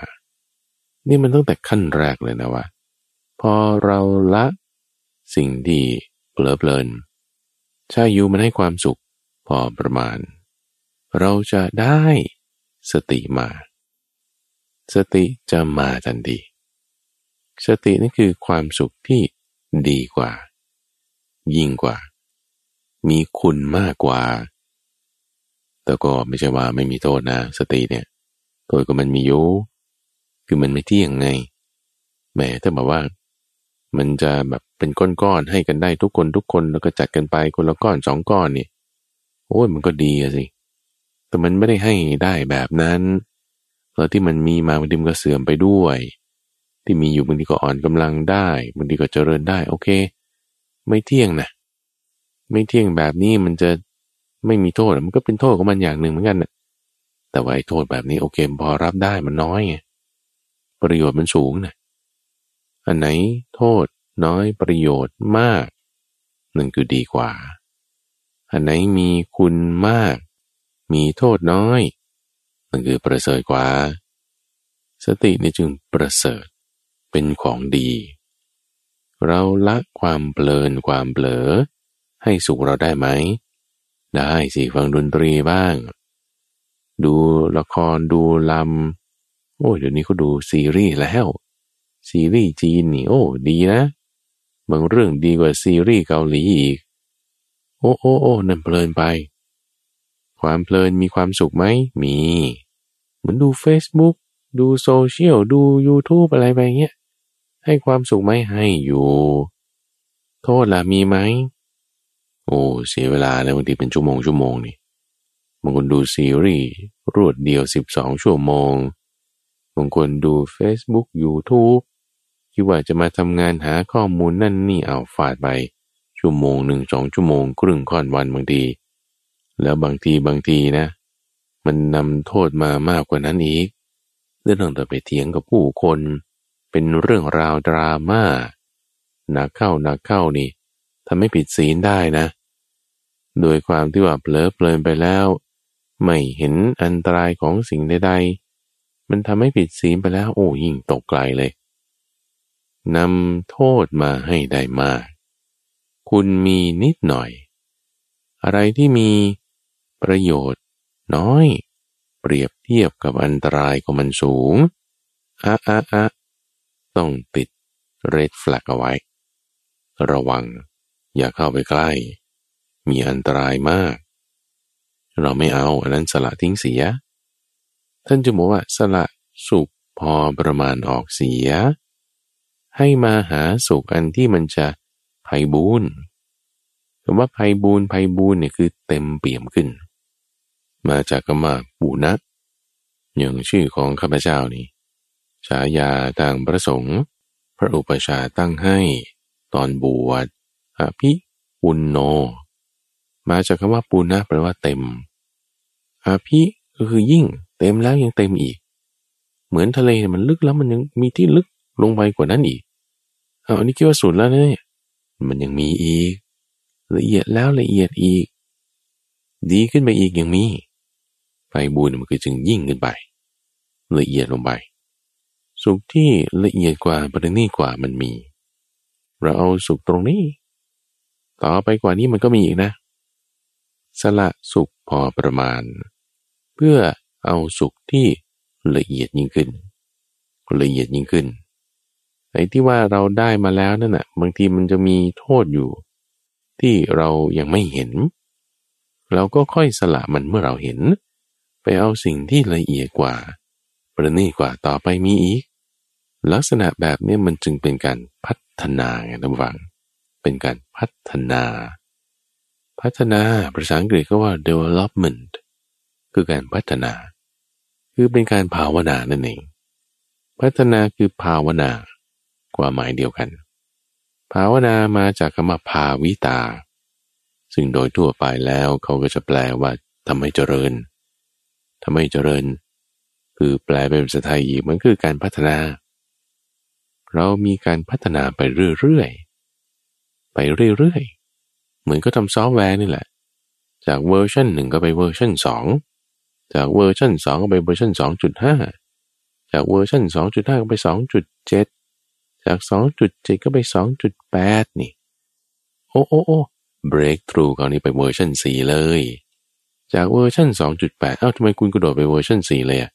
นี่มันตั้งแต่ขั้นแรกเลยนะว่า พอเราละสิ่งที่เปลือเพลินชายูมันให้ความสุข พอประมาณ เราจะได้สติมา สติจะมาทันที สตินี่คือความสุขที่ดีกว่า ยิ่งกว่า มีคุณมากกว่า แต่ก็ไม่ใช่ว่าไม่มีโทษนะ สติเนี่ยโทษก็มันมีอยู่คือมันไม่เที่ยงไงแหมถ้าบอกว่ามันจะแบบเป็นก้อนๆให้กันได้ทุกคนทุกคนแล้วก็จัดกันไปคนละก้อนสองก้อนนี่ โอ้ยมันก็ดีสิ แต่มันไม่ได้ให้ได้แบบนั้นแล้วที่มันมีมาบางทีมันก็เสื่อมไปด้วย ที่มีอยู่บางทีก็อ่อนกำลังได้บางทีก็เจริญได้ โอเค ไม่เที่ยงนะไม่เที่ยงแบบนี้มันจะไม่มีโทษมันก็เป็นโทษของมันอย่างหนึ่งเหมือนกันนะแต่ว่าไอ้โทษแบบนี้โอเคพอรับได้มันน้อยไงประโยชน์มันสูงนะอันไหนโทษน้อยประโยชน์มากนั่นคือดีกว่า อันไหนมีคุณมาก มีโทษน้อยนั่นคือประเสริฐกว่า สตินี่จึงประเสริฐเป็นของดี เราละความเปลินความเบลอ ให้สุขเราได้ไหม ได้สิฟังดนตรีบ้าง ดูละครดูลำโอ้ยเดี๋ยวนี้เขาดูซีรีส์แล้ว ซีรีส์จีนนี่โอ้ดีนะ บางเรื่องดีกว่าซีรีส์เกาหลีอีก โอ้โอ้โอ้นั่นเพลินไป ความเพลินมีความสุขไหมมี เหมือนดู Facebook ดูโซเชียลดู YouTube อะไรไปเงี้ยให้ความสุขไหมให้อยู่ โทษล่ะมีไหมโอ้เสียเวลาเลยบางทีเป็นชั่วโมงชั่วโมงนี่บางคนดูซีรีส์รวดเดียว 12 ชั่วโมงบางคนดู Facebook YouTube คิดว่าจะมาทำงานหาข้อมูลนั่นนี่เอาฟาดไป ชั่วโมงหนึ่งสองชั่วโมงครึ่งค่อนวันบางที แล้วบางทีบางทีนะ มันนำโทษมามากกว่านั้นอีกเรื่องต่อไปเถียงกับผู้คน เป็นเรื่องราวดราม่าหนักเข้าหนักเข้านี่ทำให้ผิดศีลได้นะ โดยความที่ว่าเผลอเพลินไปแล้ว ไม่เห็นอันตรายของสิ่งใดๆ มันทำให้ผิดศีลไปแล้วโอ้ยิ่งตกไกลเลยนำโทษมาให้ได้มาก คุณมีนิดหน่อย อะไรที่มีประโยชน์น้อย เปรียบเทียบกับอันตรายของมันสูงอะอะอะต้องติดเรดแฟลกเอาไว้ ระวัง อย่าเข้าไปใกล้ มีอันตรายมาก เราไม่เอาอันนั้นสละทิ้งเสีย ท่านจะบอกว่าสละสุขพอประมาณออกเสีย ให้มาหาสุขอันที่มันจะ ไพ่บูนคำว่าไพ่บูนไพ่บูนเนี่ยคือเต็มเปี่ยมขึ้น มาจากคำว่าปูนะอย่างชื่อของข้าพเจ้านี่ฉายาทางประสงค์ พระอุปชาตั้งให้ ตอนบวชอภิปุณโน มาจากคำว่าปุณนะแปลว่าเต็มอภิก็คือยิ่งเต็มแล้วยังเต็มอีก เหมือนทะเลมันลึกแล้วมันยังมีที่ลึกลงไปกว่านั้นอีกเอาอันนี้คิดว่าสุดแล้วเนี่ย มันยังมีอีก ละเอียดแล้วละเอียดอีก ดีขึ้นไปอีกยังมีไปบูญมันคือจึงยิ่งขึ้นไป ละเอียดลงไป สุขที่ละเอียดกว่าประณีตกว่ามันมี เราเอาสุขตรงนี้ ต่อไปกว่านี้มันก็มีอีกนะ สละสุขพอประมาณ เพื่อเอาสุขที่ละเอียดยิ่งขึ้นละเอียดยิ่งขึ้น ไอ้ที่ว่าเราได้มาแล้วนั่นน่ะบางทีมันจะมีโทษอยู่ ที่เรายังไม่เห็น เราก็ค่อยสละมันเมื่อเราเห็น ไปเอาสิ่งที่ละเอียดกว่า ประณีตกว่าต่อไปมีอีก ลักษณะแบบนี้มันจึงเป็นการพัฒนาไงท่านฟัง เป็นการพัฒนา พัฒนาภาษาอังกฤษก็ว่า development คือการพัฒนา คือเป็นการภาวนานั่นเอง พัฒนาคือภาวนา ความหมายเดียวกัน ภาวนามาจากคำว่าภาวิตา ซึ่งโดยทั่วไปแล้วเขาก็จะแปลว่าทำให้เจริญทำให้เจริญ คือแปลเป็นภาษาไทยอีกมันคือการพัฒนา เรามีการพัฒนาไปเรื่อยๆ ไปเรื่อยๆ เหมือนก็ทำซอฟต์แวร์นี่แหละ จากเวอร์ชันหนึ่งก็ไปเวอร์ชันสองจากเวอร์ชันสองก็ไปเวอร์ชันสองจุดห้าจากเวอร์ชันสองจุดห้าก็ไปสอง จาก 2.7 ก็ไป 2.8 นี่ โอ้โอ้โอ้ breakthrough คราวนี้ไปเวอร์ชัน4 เลย จากเวอร์ชัน2.8 เอ้าทำไมคุณกระโดดไปเวอร์ชัน4 เลยอะ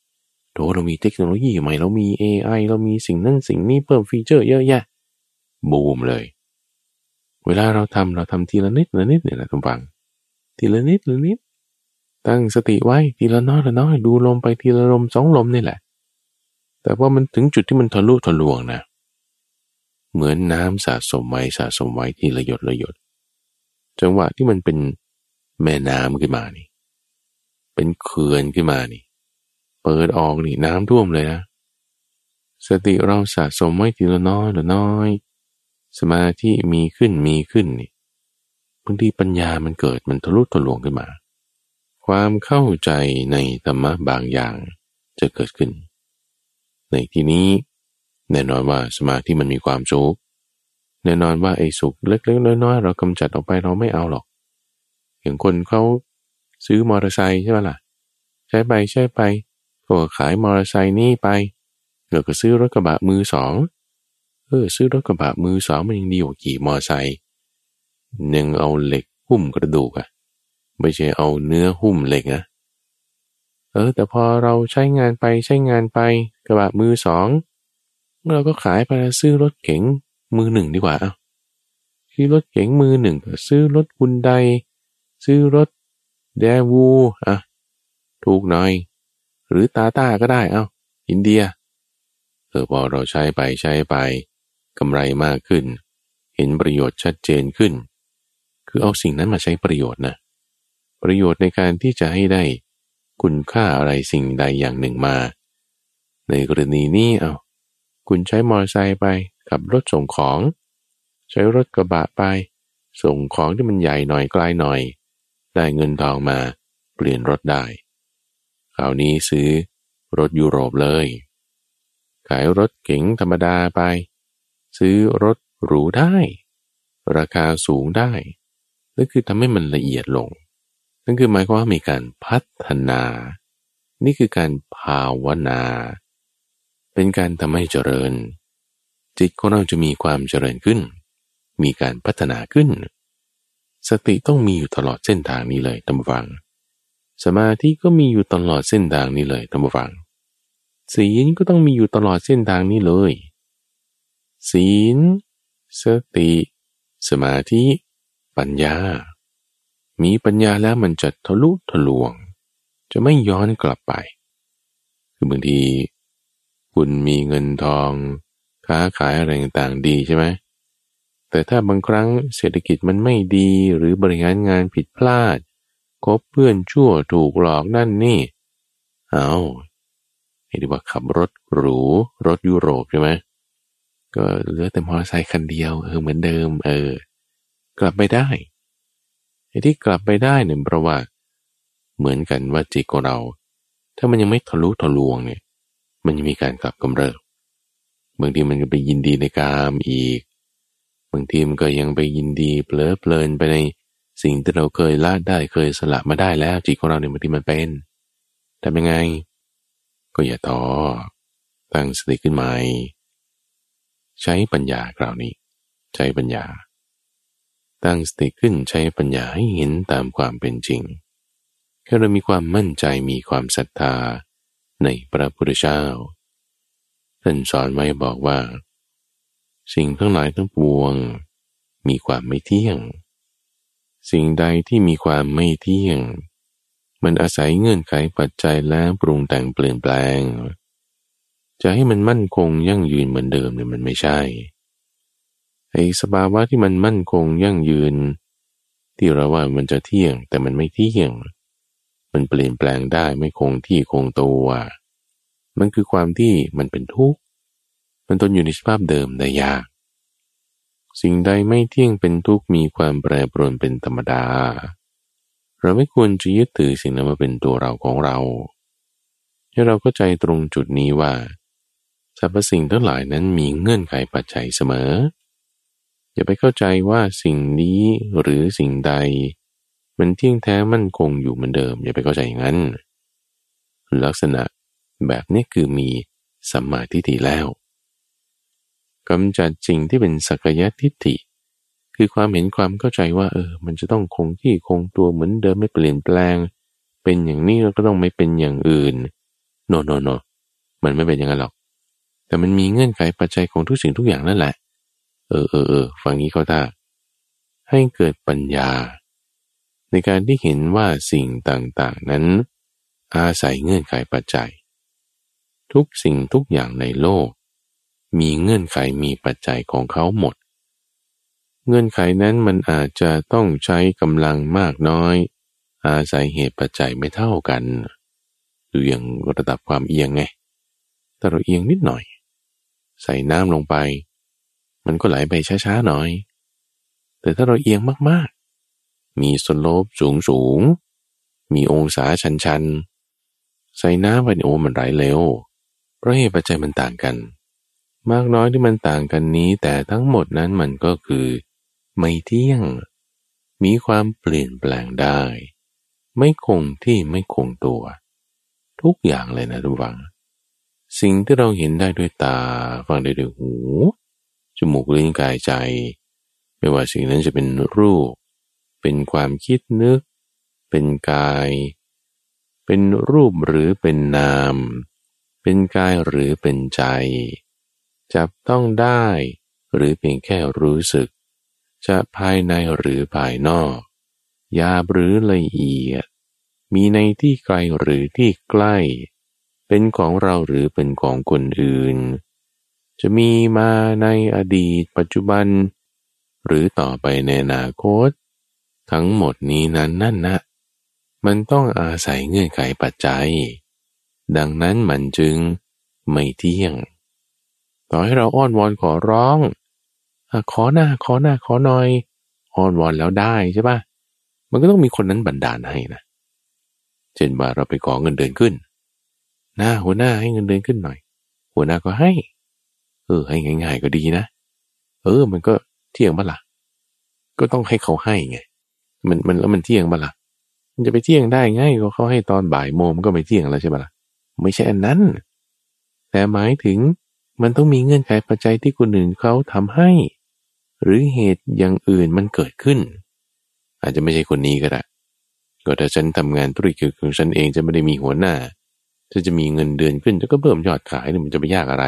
โดเรามีเทคโนโลยีใหม่ เรามี AI เรามีสิ่งนั้นสิ่งนี้เพิ่มฟีเจอร์เยอะแยะ บูมเลย เวลาเราทำเราทำทีละนิดละนิดเนี่ยนะท่านผู้ฟัง ทีละนิดละนิด ตั้งสติไว้ทีละน้อยละน้อยดูลมไปทีละลมสองลมนี่แหละ แต่ว่ามันถึงจุดที่มันทะลุทะลวงนะ เหมือนน้ำสะสมไว้สะสมไว้ที่ระยดระยด จังหวะที่มันเป็นแม่น้ำขึ้นมานี่ เป็นเขื่อนขึ้นมานี่ เปิดออกนี่น้ำท่วมเลยนะ สติเราสะสมไว้ทีละน้อยละน้อย สมาธิมีขึ้นมีขึ้นนี่บางทีปัญญามันเกิดมันทะลุทะลวงขึ้นมา ความเข้าใจในธรรมะบางอย่างจะเกิดขึ้น ในที่นี้ แน่นอนว่าสมาธิมันมีความสุขแน่นอนว่าไอ้สุขเล็กๆน้อยๆเรากำจัดออกไปเราไม่เอาหรอก อย่างคนเขาซื้อมอเตอร์ไซค์ใช่ไหมล่ะ ใช้ไปใช้ไปก็ขายมอเตอร์ไซค์นี่ไปเดี๋ยวก็ซื้อรถกระบะมือสองเออซื้อรถกระบะมือสองมันยังดีกว่าขี่มอเตอร์ไซค์หนึ่งเอาเหล็กหุ้มกระดูกอะไม่ใช่เอาเนื้อหุ้มเหล็กนะเออแต่พอเราใช้งานไปใช้งานไปกระบะมือสอง เราก็ขายไปซื้อรถเก๋งมือหนึ่งดีกว่าเอาคือรถเก๋งมือหนึ่งซื้อรถคุนไดซื้อรถเดวูอะถูกหน่อย หรือตาต้าก็ได้เอ้าอินเดียเออพอเราใช้ไปใช้ไปกำไรมากขึ้น เห็นประโยชน์ชัดเจนขึ้น คือเอาสิ่งนั้นมาใช้ประโยชน์นะ ประโยชน์ในการที่จะให้ได้คุณค่าอะไรสิ่งใดอย่างหนึ่งมา ในกรณีนี้เอา คุณใช้มอเตอร์ไซค์ไปขับรถส่งของ ใช้รถกระบะไป ส่งของที่มันใหญ่หน่อยไกลหน่อย ได้เงินทองมาเปลี่ยนรถได้คราวนี้ซื้อรถยุโรปเลย ขายรถเก๋งธรรมดาไป ซื้อรถหรูได้ ราคาสูงได้นั่นคือทำให้มันละเอียดลง นั่นคือหมายความว่ามีการพัฒนา นี่คือการภาวนา เป็นการทำให้เจริญ จิตของเราจะมีความเจริญขึ้น มีการพัฒนาขึ้น สติต้องมีอยู่ตลอดเส้นทางนี้เลยตามฟัง สมาธิก็มีอยู่ตลอดเส้นทางนี้เลยตามฟัง ศีลก็ต้องมีอยู่ตลอดเส้นทางนี้เลย ศีล สติ สมาธิ ปัญญา มีปัญญาแล้วมันจะทะลุทะลวง จะไม่ย้อนกลับไป คือบางที คุณมีเงินทอง ค้าขายอะไรต่างๆดีใช่ไหมแต่ถ้าบางครั้งเศรษฐกิจมันไม่ดีหรือบริหารงานผิดพลาด คบเพื่อนชั่วถูกหลอกนั่นนี่ เอาเห็นว่าขับรถหรูรถยุโรปใช่ไหมก็เหลือแต่มอเตอร์ไซค์คันเดียวเออเหมือนเดิม เออ กลับไปได้ไอ้ที่กลับไปได้เนี่ยเพราะว่า เหมือนกันว่าจิตของเรา ถ้ามันยังไม่ทะลุทะลวงเนี่ย มันยังมีการกลับกำเริบบางทีมันก็ไปยินดีในกามอีก บางทีมันก็ยังไปยินดีเปลิดเพลินไปในสิ่งที่เราเคยละได้เคยสละมาได้แล้วจิตของเราเนี่ยบางทีมันเป็นทำยังไง ก็อย่าท้อตั้งสติขึ้นใหม่ใช้ปัญญาคราวนี้ ใช้ปัญญา ตั้งสติขึ้นใช้ปัญญาให้เห็นตามความเป็นจริงแค่เรามีความมั่นใจมีความศรัทธา ในพระพุทธเจ้าท่านสอนไว้บอกว่า สิ่งทั้งหลายทั้งปวง มีความไม่เที่ยง สิ่งใดที่มีความไม่เที่ยง มันอาศัยเงื่อนไขปัจจัยและปรุงแต่งเปลี่ยนแปลง จะให้มันมั่นคงยั่งยืนเหมือนเดิมเนี่ยมันไม่ใช่ไอ้สภาวะที่มันมั่นคงยั่งยืน ที่เราว่ามันจะเที่ยงแต่มันไม่เที่ยง มันเปลี่ยนแปลงได้ไม่คงที่คงตัว มันคือความที่มันเป็นทุกข์ มันทนอยู่ในสภาพเดิมได้ยาก สิ่งใดไม่เที่ยงเป็นทุกข์มีความแปรปรวนเป็นธรรมดา เราไม่ควรจะยึดถือสิ่งนั้นมาเป็นตัวเราของเรา ให้เราก็ใจตรงจุดนี้ว่าสรรพสิ่งทั้งหลายนั้นมีเงื่อนไขปัจจัยเสมอ อย่าไปเข้าใจว่าสิ่งนี้หรือสิ่งใด มันเที่ยงแท้มั่นคงอยู่เหมือนเดิม อย่าไปเข้าใจอย่างนั้น ลักษณะแบบนี้คือมีสัมมาทิฏฐิแล้วกำจัดสิ่งที่เป็นสักยะทิฏฐิ คือความเห็นความเข้าใจว่า เออ มันจะต้องคงที่คงตัวเหมือนเดิมไม่เปลี่ยนแปลง เป็นอย่างนี้แล้วก็ต้องไม่เป็นอย่างอื่นโนโนโนมันไม่เป็นอย่างนั้นหรอก แต่มันมีเงื่อนไขปัจจัยของทุกสิ่งทุกอย่างนั่นแหละ เออเออเออฟังนี้เขาท่าให้เกิดปัญญา ในการที่เห็นว่าสิ่งต่างๆนั้น อาศัยเงื่อนไขปัจจัย ทุกสิ่งทุกอย่างในโลก มีเงื่อนไขมีปัจจัยของเขาหมด เงื่อนไขนั้นมันอาจจะต้องใช้กำลังมากน้อย อาศัยเหตุปัจจัยไม่เท่ากันดูอย่างระดับความเอียงไงแต่เราเอียงนิดหน่อย ใส่น้ำลงไป มันก็ไหลไปช้าๆหน่อย แต่ถ้าเราเอียงมาก มีสโลปสูงสูง มีองศาชันๆใส่น้ำไปโอ้มันไหลเร็ว เพราะเหตุปัจจัยมันต่างกัน มากน้อยที่มันต่างกันนี้ แต่ทั้งหมดนั้นมันก็คือ ไม่เที่ยง มีความเปลี่ยนแปลงได้ ไม่คงที่ไม่คงตัว ทุกอย่างเลยนะทุกฝัง สิ่งที่เราเห็นได้ด้วยตา ฟังได้ด้วยหู จมูกลิ้นกายใจ ไม่ว่าสิ่งนั้นจะเป็นรูป เป็นความคิดนึก เป็นกาย เป็นรูปหรือเป็นนาม เป็นกายหรือเป็นใจ จับต้องได้หรือเพียงแค่รู้สึก จะภายในหรือภายนอกยาหรือละเอียด มีในที่ไกลหรือที่ใกล้ เป็นของเราหรือเป็นของคนอื่น จะมีมาในอดีตปัจจุบัน หรือต่อไปในอนาคต ทั้งหมดนี้นั้นนั่นนะมันต้องอาศัยเงื่อนไขปัจจัย ดังนั้นมันจึงไม่เที่ยง ต่อให้เราอ้อนวอนขอร้องอขอหน้าขอหน้าขอหน่อยอ้อนวอนแล้วได้ใช่ปะมันก็ต้องมีคนนั้นบันดาลให้นะ เช่นว่าเราไปขอเงินเดือนขึ้น หน้าหัวหน้าให้เงินเดือนขึ้นหน่อย หัวหน้าก็ให้ เออ ให้ง่ายๆก็ดีนะ เออ มันก็เที่ยงบ้าละ่ะก็ต้องให้เขาให้ไง มันมันแล้วมันเที่ยงบ้าละ่ะ มันจะไปเที่ยงได้ไงก็เขาให้ตอนบ่ายโมงก็ไม่เที่ยงแล้วใช่ปะละ่ะ ไม่ใช่อันนั้น แต่หมายถึงมันต้องมีเงื่อนไขปัจจัยที่คนอื่นเขาทำให้ หรือเหตุอย่างอื่นมันเกิดขึ้น อาจจะไม่ใช่คนนี้ก็ได้ก็ถ้าฉันทำงานธุรกิจของฉันเองจะไม่ได้มีหัวหน้าจะจะมีเงินเดือนขึ้นจะก็เพิ่มยอดขายเนี่ยมันจะไปยากอะไร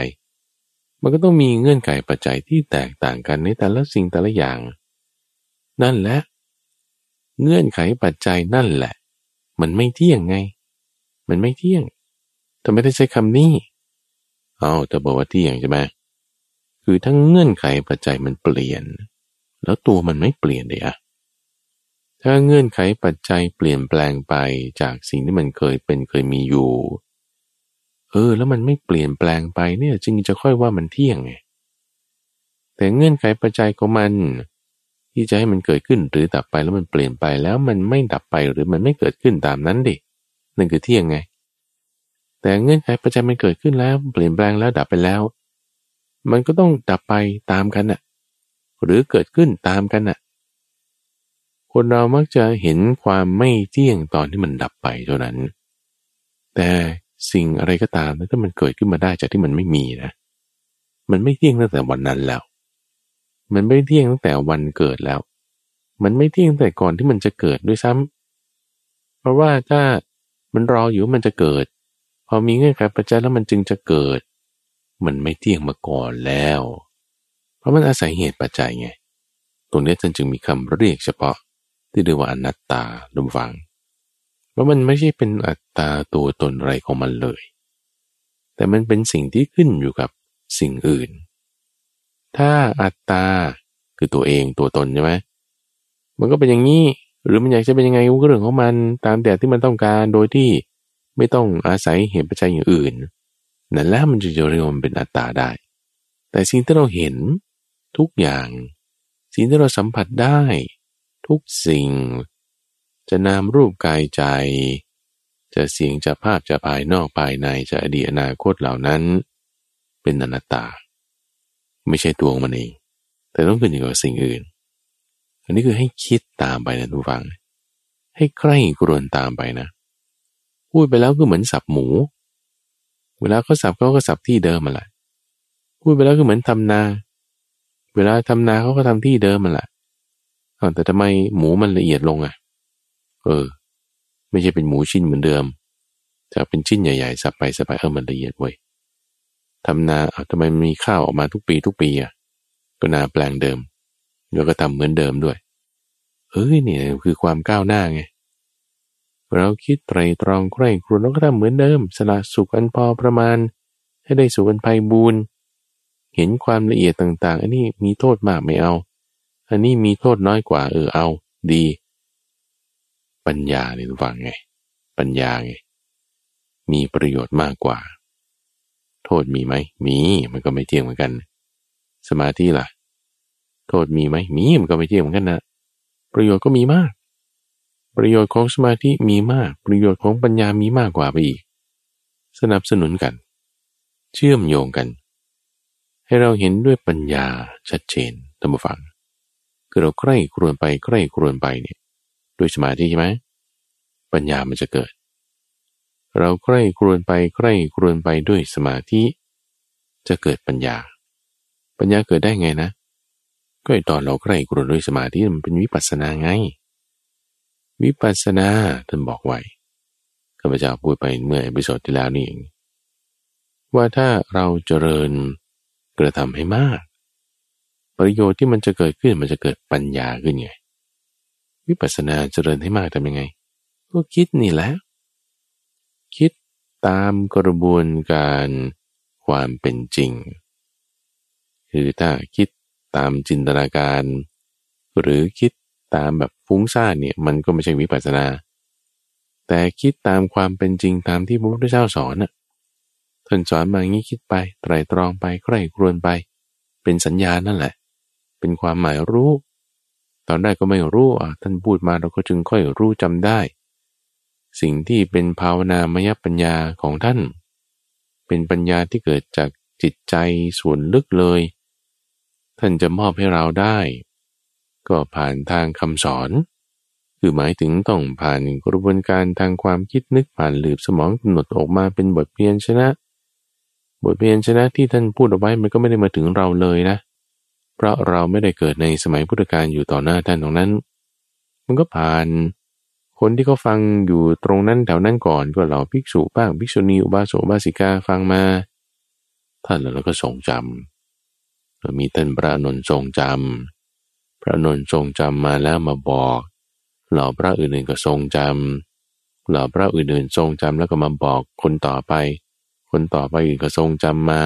มันก็ต้องมีเงื่อนไขปัจจัยที่แตกต่างกันในแต่ละสิ่งแต่ละอย่าง นั่นแหละ เงื่อนไขปัจจัยนั่นแหละ มันไม่เที่ยงไง มันไม่เที่ยงแต่ไม่ได้ใช้คำนี้เอาแต่บอกว่าเที่ยงใช่ไหมคือทั้งเงื่อนไขปัจจัยมันเปลี่ยน แล้วตัวมันไม่เปลี่ยนเลยอะถ้ถ้าเงื่อนไขปัจจัยเปลี่ยนแปลงไปจากสิ่งที่มันเคยเป็นเคยมีอยู่ เออ แล้วมันไม่เปลี่ยนแปลงไปเนี่ย จึงจะค่อยว่ามันเที่ยงไงแต่เงื่อนไขปัจจัยของมัน ที่จะให้มันเกิดขึ้นหรือดับไปแล้วมันเปลี่ยนไปแล้วมันไม่ดับไปหรือมันไม่เกิดขึ้นตามนั้นดินั่นคือเที่ยงไง แต่เงื่อนไขปัจจัยมันเกิดขึ้นแล้ว เปลี่ยนแปลงแล้วดับไปแล้ว มันก็ต้องดับไปตามกันน่ะ หรือเกิดขึ้นตามกันน่ะ คนเรามักจะเห็นความไม่เที่ยงตอนที่มันดับไปเท่านั้น แต่สิ่งอะไรก็ตามถ้ามันเกิดขึ้นมาได้จากที่มันไม่มีนะ มันไม่เที่ยงตั้งแต่วันนั้นแล้ว มันไม่เที่ยงตั้งแต่วันเกิดแล้ว มันไม่เที่ยงตั้งแต่ก่อนที่มันจะเกิดด้วยซ้ำเพราะว่าถ้ามันรออยู่มันจะเกิด พอมีเงื่อนไขปัจจัยแล้วมันจึงจะเกิด มันไม่เที่ยงมาก่อนแล้ว เพราะมันอาศัยเหตุปัจจัยไง ตรงนี้ท่านจึงมีคำเรียกเฉพาะ ที่เรียกว่าอนัตตาดุมฟังว่ามันไม่ใช่เป็นอัตตาตัวตนอะไรของมันเลย แต่มันเป็นสิ่งที่ขึ้นอยู่กับสิ่งอื่น ถ้าอัตตาคือตัวเองตัวตนใช่ไหมมันก็เป็นอย่างนี้ หรือมันอยากจะเป็นยังไงก็เรื่องของมันตามแต่ที่มันต้องการโดยที่ไม่ต้องอาศัยเหตุปัจจัยอย่างอื่นนั่นแหละมันจะเรียกว่ามันเป็นอัตตาได้ แต่สิ่งที่เราเห็นทุกอย่าง สิ่งที่เราสัมผัสได้ ทุกสิ่ง จะนามรูปกายใจ จะเสียงจะภาพจะภายนอกภายในจะอดีตอนาคตเหล่านั้น เป็นอนัตตา ไม่ใช่ตัวมันเองแต่ต้องขึ้นอยู่กับสิ่งอื่น อันนี้คือให้คิดตามไปนะทุกฝัง ให้ใคร่กรวนตามไปนะ พูดไปแล้วก็เหมือนสับหมู เวลาเขาสับเขาก็สับที่เดิมมาแหละพูดไปแล้วก็เหมือนทำนา เวลาทำนาเขาก็ทำที่เดิมมาแหละแต่ทำไมหมูมันละเอียดลงอะ เออ ไม่ใช่เป็นหมูชิ้นเหมือนเดิมจะเป็นชิ้นใหญ่ๆ สับไปสับไปเออมันละเอียดเว้ย ทำนาทำไมมีข้าวออกมาทุกปีทุกปีอะก็นาแปลงเดิม แล้วก็ทำเหมือนเดิมด้วยเฮ้ยเนี่ยคือความก้าวหน้าไงเราคิดไตรตรองใคร่ครวญแล้วก็ทำเหมือนเดิม สละสุขอันพอประมาณ ให้ได้สุขอันไพบูรณ์เห็นความละเอียดต่างๆ อันนี้มีโทษมากไม่เอา อันนี้มีโทษน้อยกว่าเออเอา ดี ปัญญาเนี่ยฟังไง ปัญญาไง มีประโยชน์มากกว่า โทษมีไหมมี มันก็ไม่เที่ยงเหมือนกัน สมาธิล่ะ โทษมีไหมมี มันก็ไม่เที่ยงเหมือนกันนะประโยชน์ก็มีมาก ประโยชน์ของสมาธิมีมาก ประโยชน์ของปัญญามีมากกว่าไปอีก สนับสนุนกัน เชื่อมโยงกัน ให้เราเห็นด้วยปัญญาชัดเจนตั้งฟังคือเราใกล้ครวนไปใกล้ครวนไปเนี่ยด้วยสมาธิใช่ไหมปัญญามันจะเกิด เราใกล้ครวนไปใกล้ครวนไปด้วยสมาธิ จะเกิดปัญญา ปัญญาเกิดได้ไงนะ ก็ตอนเราใกล้ครวนด้วยสมาธิมันเป็นวิปัสสนาไง วิปัสสนาท่านบอกไว้ข้าพเจ้าพูดไปเมื่อ episode ที่แล้วนี่เองว่าถ้าเราเจริญกระทำให้มาก ประโยชน์ที่มันจะเกิดขึ้นมันจะเกิดปัญญาขึ้นไง วิปัสสนาเจริญให้มากทำยังไง ก็คิดนี่แหละ ตามกระบวนการความเป็นจริง คือถ้าคิดตามจินตนาการ หรือคิดตามแบบฟุ้งซ่านเนี่ยมันก็ไม่ใช่วิปัสสนา แต่คิดตามความเป็นจริงตามที่พระพุทธเจ้าสอนน่ะท่านสอนมางี้คิดไปไตรตรองไปใคร่ครวญไป เป็นสัญญานั่นแหละ เป็นความหมายรู้ ตอนแรกก็ไม่รู้อะท่านพูดมาเราก็จึงค่อยรู้จำได้ สิ่งที่เป็นภาวนามยปัญญาของท่าน เป็นปัญญาที่เกิดจากจิตใจส่วนลึกเลย ท่านจะมอบให้เราได้ ก็ผ่านทางคำสอน คือหมายถึงต้องผ่านกระบวนการทางความคิดนึกผ่านหลืบสมองกำหนดออกมาเป็นบทเพียนชนะ บทเพียนชนะที่ท่านพูดเอาไว้มันก็ไม่ได้มาถึงเราเลยนะ เพราะเราไม่ได้เกิดในสมัยพุทธกาลอยู่ต่อหน้าท่านตรงนั้น มันก็ผ่าน คนที่เขาฟังอยู่ตรงนั้นแถวนั้นก่อนก็เหล่าภิกษุบ้างภิกษุณีอุบาสกอุบาสิกาฟังมา ท่านแล้วก็ทรงจำเรามีท่านพระนนทรงจำพระนนทรงจำมาแล้วมาบอก เหล่าพระอื่นๆก็ทรงจำเหล่าพระอื่นๆทรงจำแล้วก็มาบอกคนต่อไป คนต่อไปอื่นก็ทรงจำมา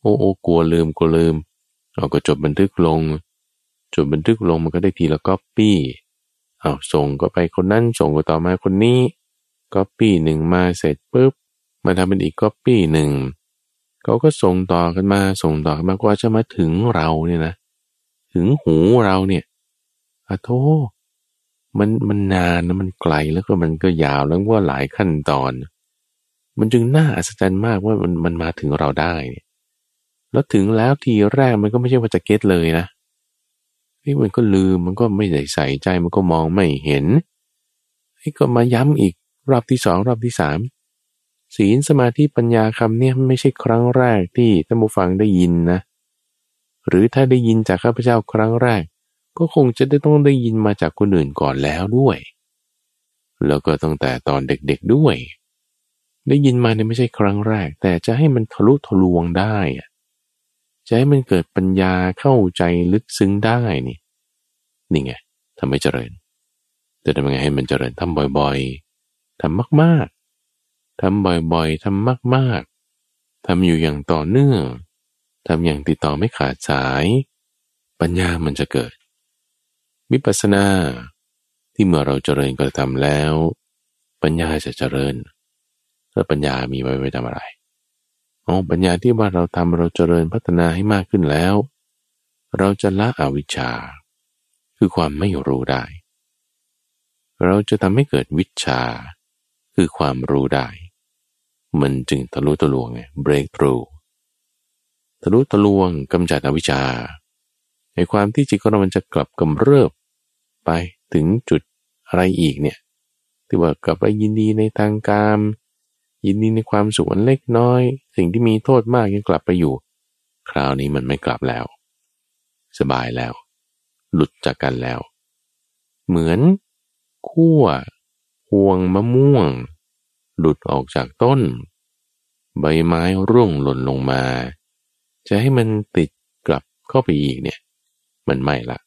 โอ้โอ้กลัวลืมกลัวลืมเราก็จดบันทึกลง จดบันทึกลงมันก็ได้ทีละก๊อปปี้ เอาส่งก็ไปคนนั้นส่งก็ต่อมาคนนี้ก็ปี้หนึ่งมาเสร็จปุ๊บมาทำเป็นอีกก็ปี้หนึ่งเขาก็ส่งต่อกันมาส่งต่อกันมากว่าจะมาถึงเราเนี่ยนะ ถึงหูเราเนี่ยอะโทมันมันนานนะมันไกลแล้วก็มันก็ยาวแล้วก็หลายขั้นตอน มันจึงน่าอัศจรรย์มากว่ามันมันมาถึงเราได้เนี่ยแล้วถึงแล้วทีแรกมันก็ไม่ใช่ว่าจะเก็ตเลยนะ นี่มันก็ลืมมันก็ไม่ได้ใส่ใจมันก็มองไม่เห็นไอ้ก็มาย้ำอีกรอบที่สองรอบที่สามศีลสมาธิปัญญาคำเนี่ยไม่ใช่ครั้งแรกที่ท่านผู้ฟังได้ยินนะ หรือถ้าได้ยินจากข้าพเจ้าครั้งแรก ก็คงจะได้ต้องได้ยินมาจากคนอื่นก่อนแล้วด้วย แล้วก็ตั้งแต่ตอนเด็กๆด้วย ได้ยินมาเนี่ยไม่ใช่ครั้งแรก แต่จะให้มันทะลุทะลวงได้ จะให้มันเกิดปัญญาเข้าใจลึกซึ้งได้นี่นี่ไงทำให้เจริญ แต่ทำยังไงให้มันเจริญทำบ่อยๆทำมากๆทำบ่อยๆทำมากๆทำอยู่อย่างต่อเนื่องทำอย่างติดต่อไม่ขาดสาย ปัญญามันจะเกิดวิปัสสนาที่เมื่อเราเจริญกระทำแล้ว ปัญญาจะเจริญถ้าปัญญามีไว้ไว้ทำอะไร อ๋อปัญญาที่ว่าเราทำเราเจริญพัฒนาให้มากขึ้นแล้ว เราจะละอวิชชา คือความไม่รู้ได้ เราจะทำให้เกิดวิชา คือความรู้ได้ มันจึงทะลุทะลวงไง break through ทะลุทะลวงกำจัดอวิชชาในความที่จิตของเรามันจะกลับกำเริบไปถึงจุดอะไรอีกเนี่ยที่ว่ากลับไปยินดีในทางการม ยินดีในความสุขอันเล็กน้อย สิ่งที่มีโทษมากยังกลับไปอยู่ คราวนี้มันไม่กลับแล้ว สบายแล้ว หลุดจากกันแล้ว เหมือนขั้วพวงมะม่วง หลุดออกจากต้น ใบไม้ร่วงหล่นลงมา จะให้มันติดกลับเข้าไปอีกเนี่ย มันไม่ละ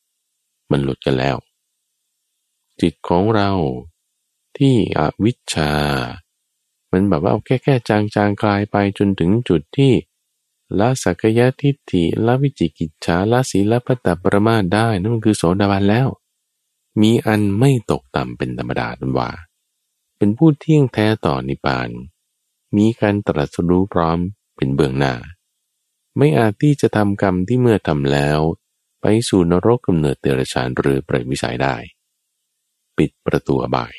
มันหลุดกันแล้ว จิตของเราที่อวิชชา มันแบบว่าเอาแค่แค่จางจางกลายไปจนถึงจุดที่ละสักยะทิฏฐิละวิจิกิจฉาละศีลพัตตปรมาได้นั่นมันคือโสดาบันแล้ว มีอันไม่ตกต่ำเป็นธรรมดาดันว่า เป็นผู้เที่ยงแท้ต่อนิพพาน มีการตรัสรู้พร้อมเป็นเบื้องหน้า ไม่อาจที่จะทำกรรมที่เมื่อทำแล้ว ไปสู่นรกกำเนิดเตระชานหรือเปรตวิสัยได้ ปิดประตูอบาย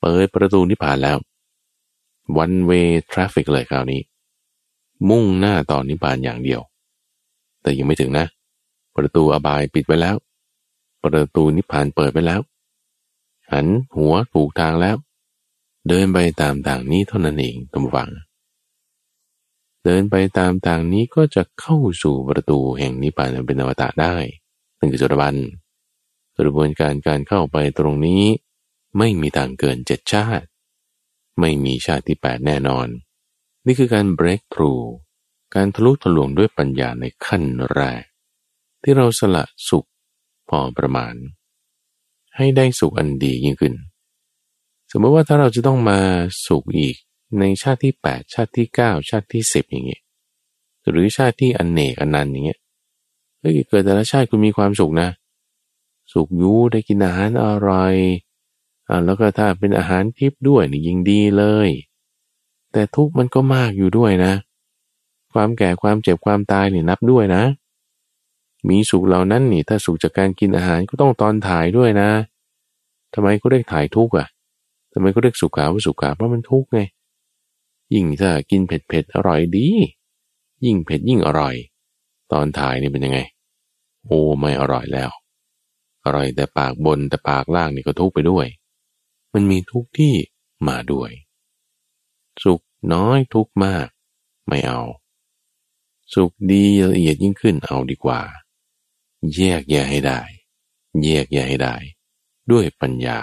เปิดประตูนิพพานแล้ว one way traffic เลยคราวนี้ มุ่งหน้าต่อนนิพพานอย่างเดียว แต่ยังไม่ถึงนะ ประตูอบายปิดไปแล้ว ประตูนิพพานเปิดไปแล้ว หันหัวถูกทางแล้ว เดินไปตามทางนี้เท่านั้นเองตั้งฟัง เดินไปตามทางนี้ก็จะเข้าสู่ประตูแห่งนิพพานเป็นอวตารได้นั่นคือจุบันกระบวนการการเข้าไปตรงนี้ไม่มีทางเกินเจ็ดชาติ ไม่มีชาติที่แปดแน่นอน นี่คือการ break through การทะลุทะลวงด้วยปัญญาในขั้นแรก ที่เราสละสุขพอประมาณ ให้ได้สุขอันดียิ่งขึ้น สมมติว่าถ้าเราจะต้องมาสุขอีกในชาติที่ 8 ชาติที่ 9 ชาติที่ 10 อย่างเงี้ยหรือชาติที่อนเนกอันนันอย่างเงี้ยเฮ้ยเกิดแต่ละชาติคุณมีความสุขนะ สุขยูได้กินอาหารอร่อย อ่าแล้วก็ถ้าเป็นอาหารทิพย์ด้วยนี่ยิ่งดีเลย แต่ทุกมันก็มากอยู่ด้วยนะ ความแก่ความเจ็บความตายนี่นับด้วยนะ มีสุขเหล่านั้นนี่ ถ้าสุขจากการกินอาหารก็ต้องตอนถ่ายด้วยนะทำไมก็เรียกถ่ายทุกข์อะทำไมก็เรียกสุขาว่าสุขาเพราะมันทุกข์ไง ยิ่งถ้ากินเผ็ดเผ็ดอร่อยดี ยิ่งเผ็ดยิ่งอร่อย ตอนถ่ายนี่เป็นยังไง โอ้ไม่อร่อยแล้ว อร่อยแต่ปากบนแต่ปากล่างนี่ก็ทุกข์ไปด้วย มันมีทุกที่มาด้วย สุขน้อยทุกมาก ไม่เอา สุขดีละเอียดยิ่งขึ้นเอาดีกว่า แยกแยะให้ได้ แยกแยะให้ได้ ด้วยปัญญา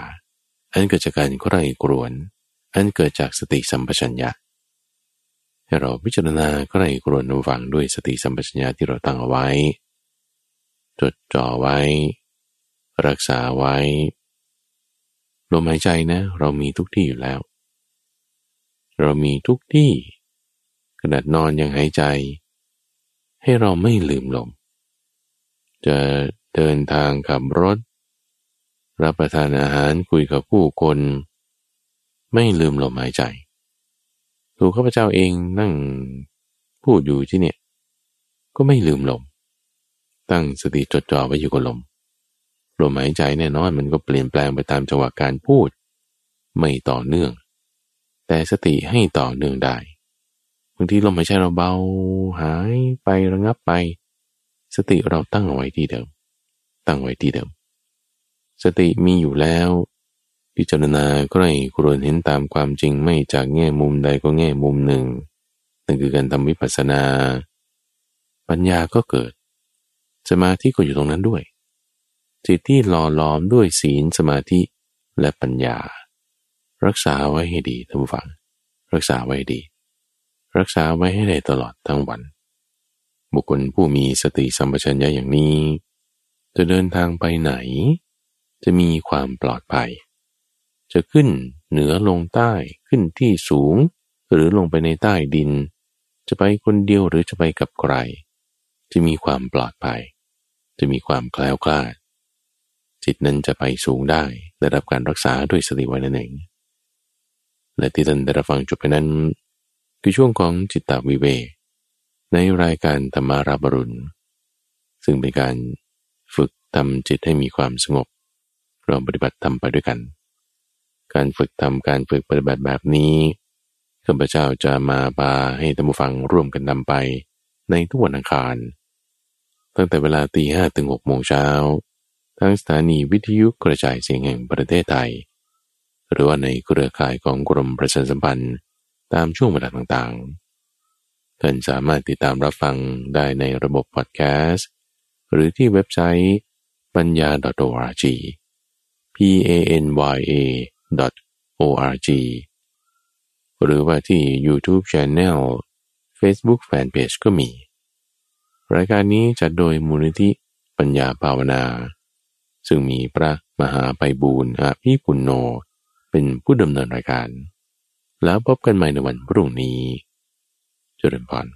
อันเกิดจากการใคร่กรวน อันเกิดจากสติสัมปชัญญะให้เราพิจารณาใคร่กรวนฟังด้วยสติสัมปชัญญะที่เราตั้งเอาไว้จดจ่อไว้ รักษาไว้ ลมหายใจนะ เรามีทุกที่อยู่แล้ว เรามีทุกที่ขนาดนอนยังหายใจ ให้เราไม่ลืมลม จะเดินทางขับรถ รับประทานอาหารคุยกับผู้คน ไม่ลืมลมหายใจตัวข้าพเจ้าเองนั่งพูดอยู่ที่เนี่ย ก็ไม่ลืมลม ตั้งสติจดจ่อไว้อยู่กับลม ลมหายใจแน่นอนมันก็เปลี่ยนแปลงไปตามจังหวะการพูด ไม่ต่อเนื่อง แต่สติให้ต่อเนื่องได้บางทีลมหายใจเราเบาหายไประงับไป สติเราตั้งเอาไว้ที่เดิม ตั้งไว้ที่เดิม สติมีอยู่แล้ว พิจารณาใกล้ครวญเห็นตามความจริงไม่จากแง่มุมใดก็แง่มุมหนึ่งนั่นคือการทำวิปัสสนา ปัญญาก็เกิด สมาธิก็อยู่ตรงนั้นด้วย จิตที่หล่อหลอมด้วยศีลสมาธิและปัญญา รักษาไว้ให้ดีท่านฟัง รักษาไว้ดี รักษาไว้ให้ได้ตลอดทั้งวัน บุคคลผู้มีสติสัมปชัญญะอย่างนี้ จะเดินทางไปไหน จะมีความปลอดภัย จะขึ้นเหนือลงใต้ขึ้นที่สูง หรือลงไปในใต้ดิน จะไปคนเดียวหรือจะไปกับใครจะมีความปลอดภัย จะมีความแคล้วคลาด จิตนั้นจะไปสูงได้ ได้รับการรักษาด้วยสติไว้นั่นเองและที่ท่านได้รับฟังจบไปนั้น คือช่วงของจิตตวิเวกในรายการธรรมาราบรุณ ซึ่งเป็นการฝึกทำจิตให้มีความสงบเราปฏิบัติทำไปด้วยกัน การฝึกทำการฝึกปฏิบัติแบบนี้ข้าพเจ้าจะมาพาให้ท่านผู้ฟังร่วมกันนำไป ในทุกวันอังคาร ตั้งแต่เวลาตีห้ถึงหกโมงเช้า ทางสถานีวิทยุกระจายเสียงแห่งประเทศไทย หรือว่าในเครือข่ายของกรมประชาสัมพันธ์ตามช่วงเวลาต่างๆ ท่านสามารถติดตามรับฟังได้ในระบบพอดแคสต์หรือที่เว็บไซต์ปัญญา .org p a n y a .org หรือว่าที่ YouTube Channel Facebook Fanpage ก็มี รายการนี้จัดโดยมูลนิธิปัญญาภาวนา ซึ่งมีพระมหาไปบูรณ์อาภีปุณโน เป็นผู้ดำเนินรายการ แล้วพบกันใหม่ในวันพรุ่งนี้ เจริญพร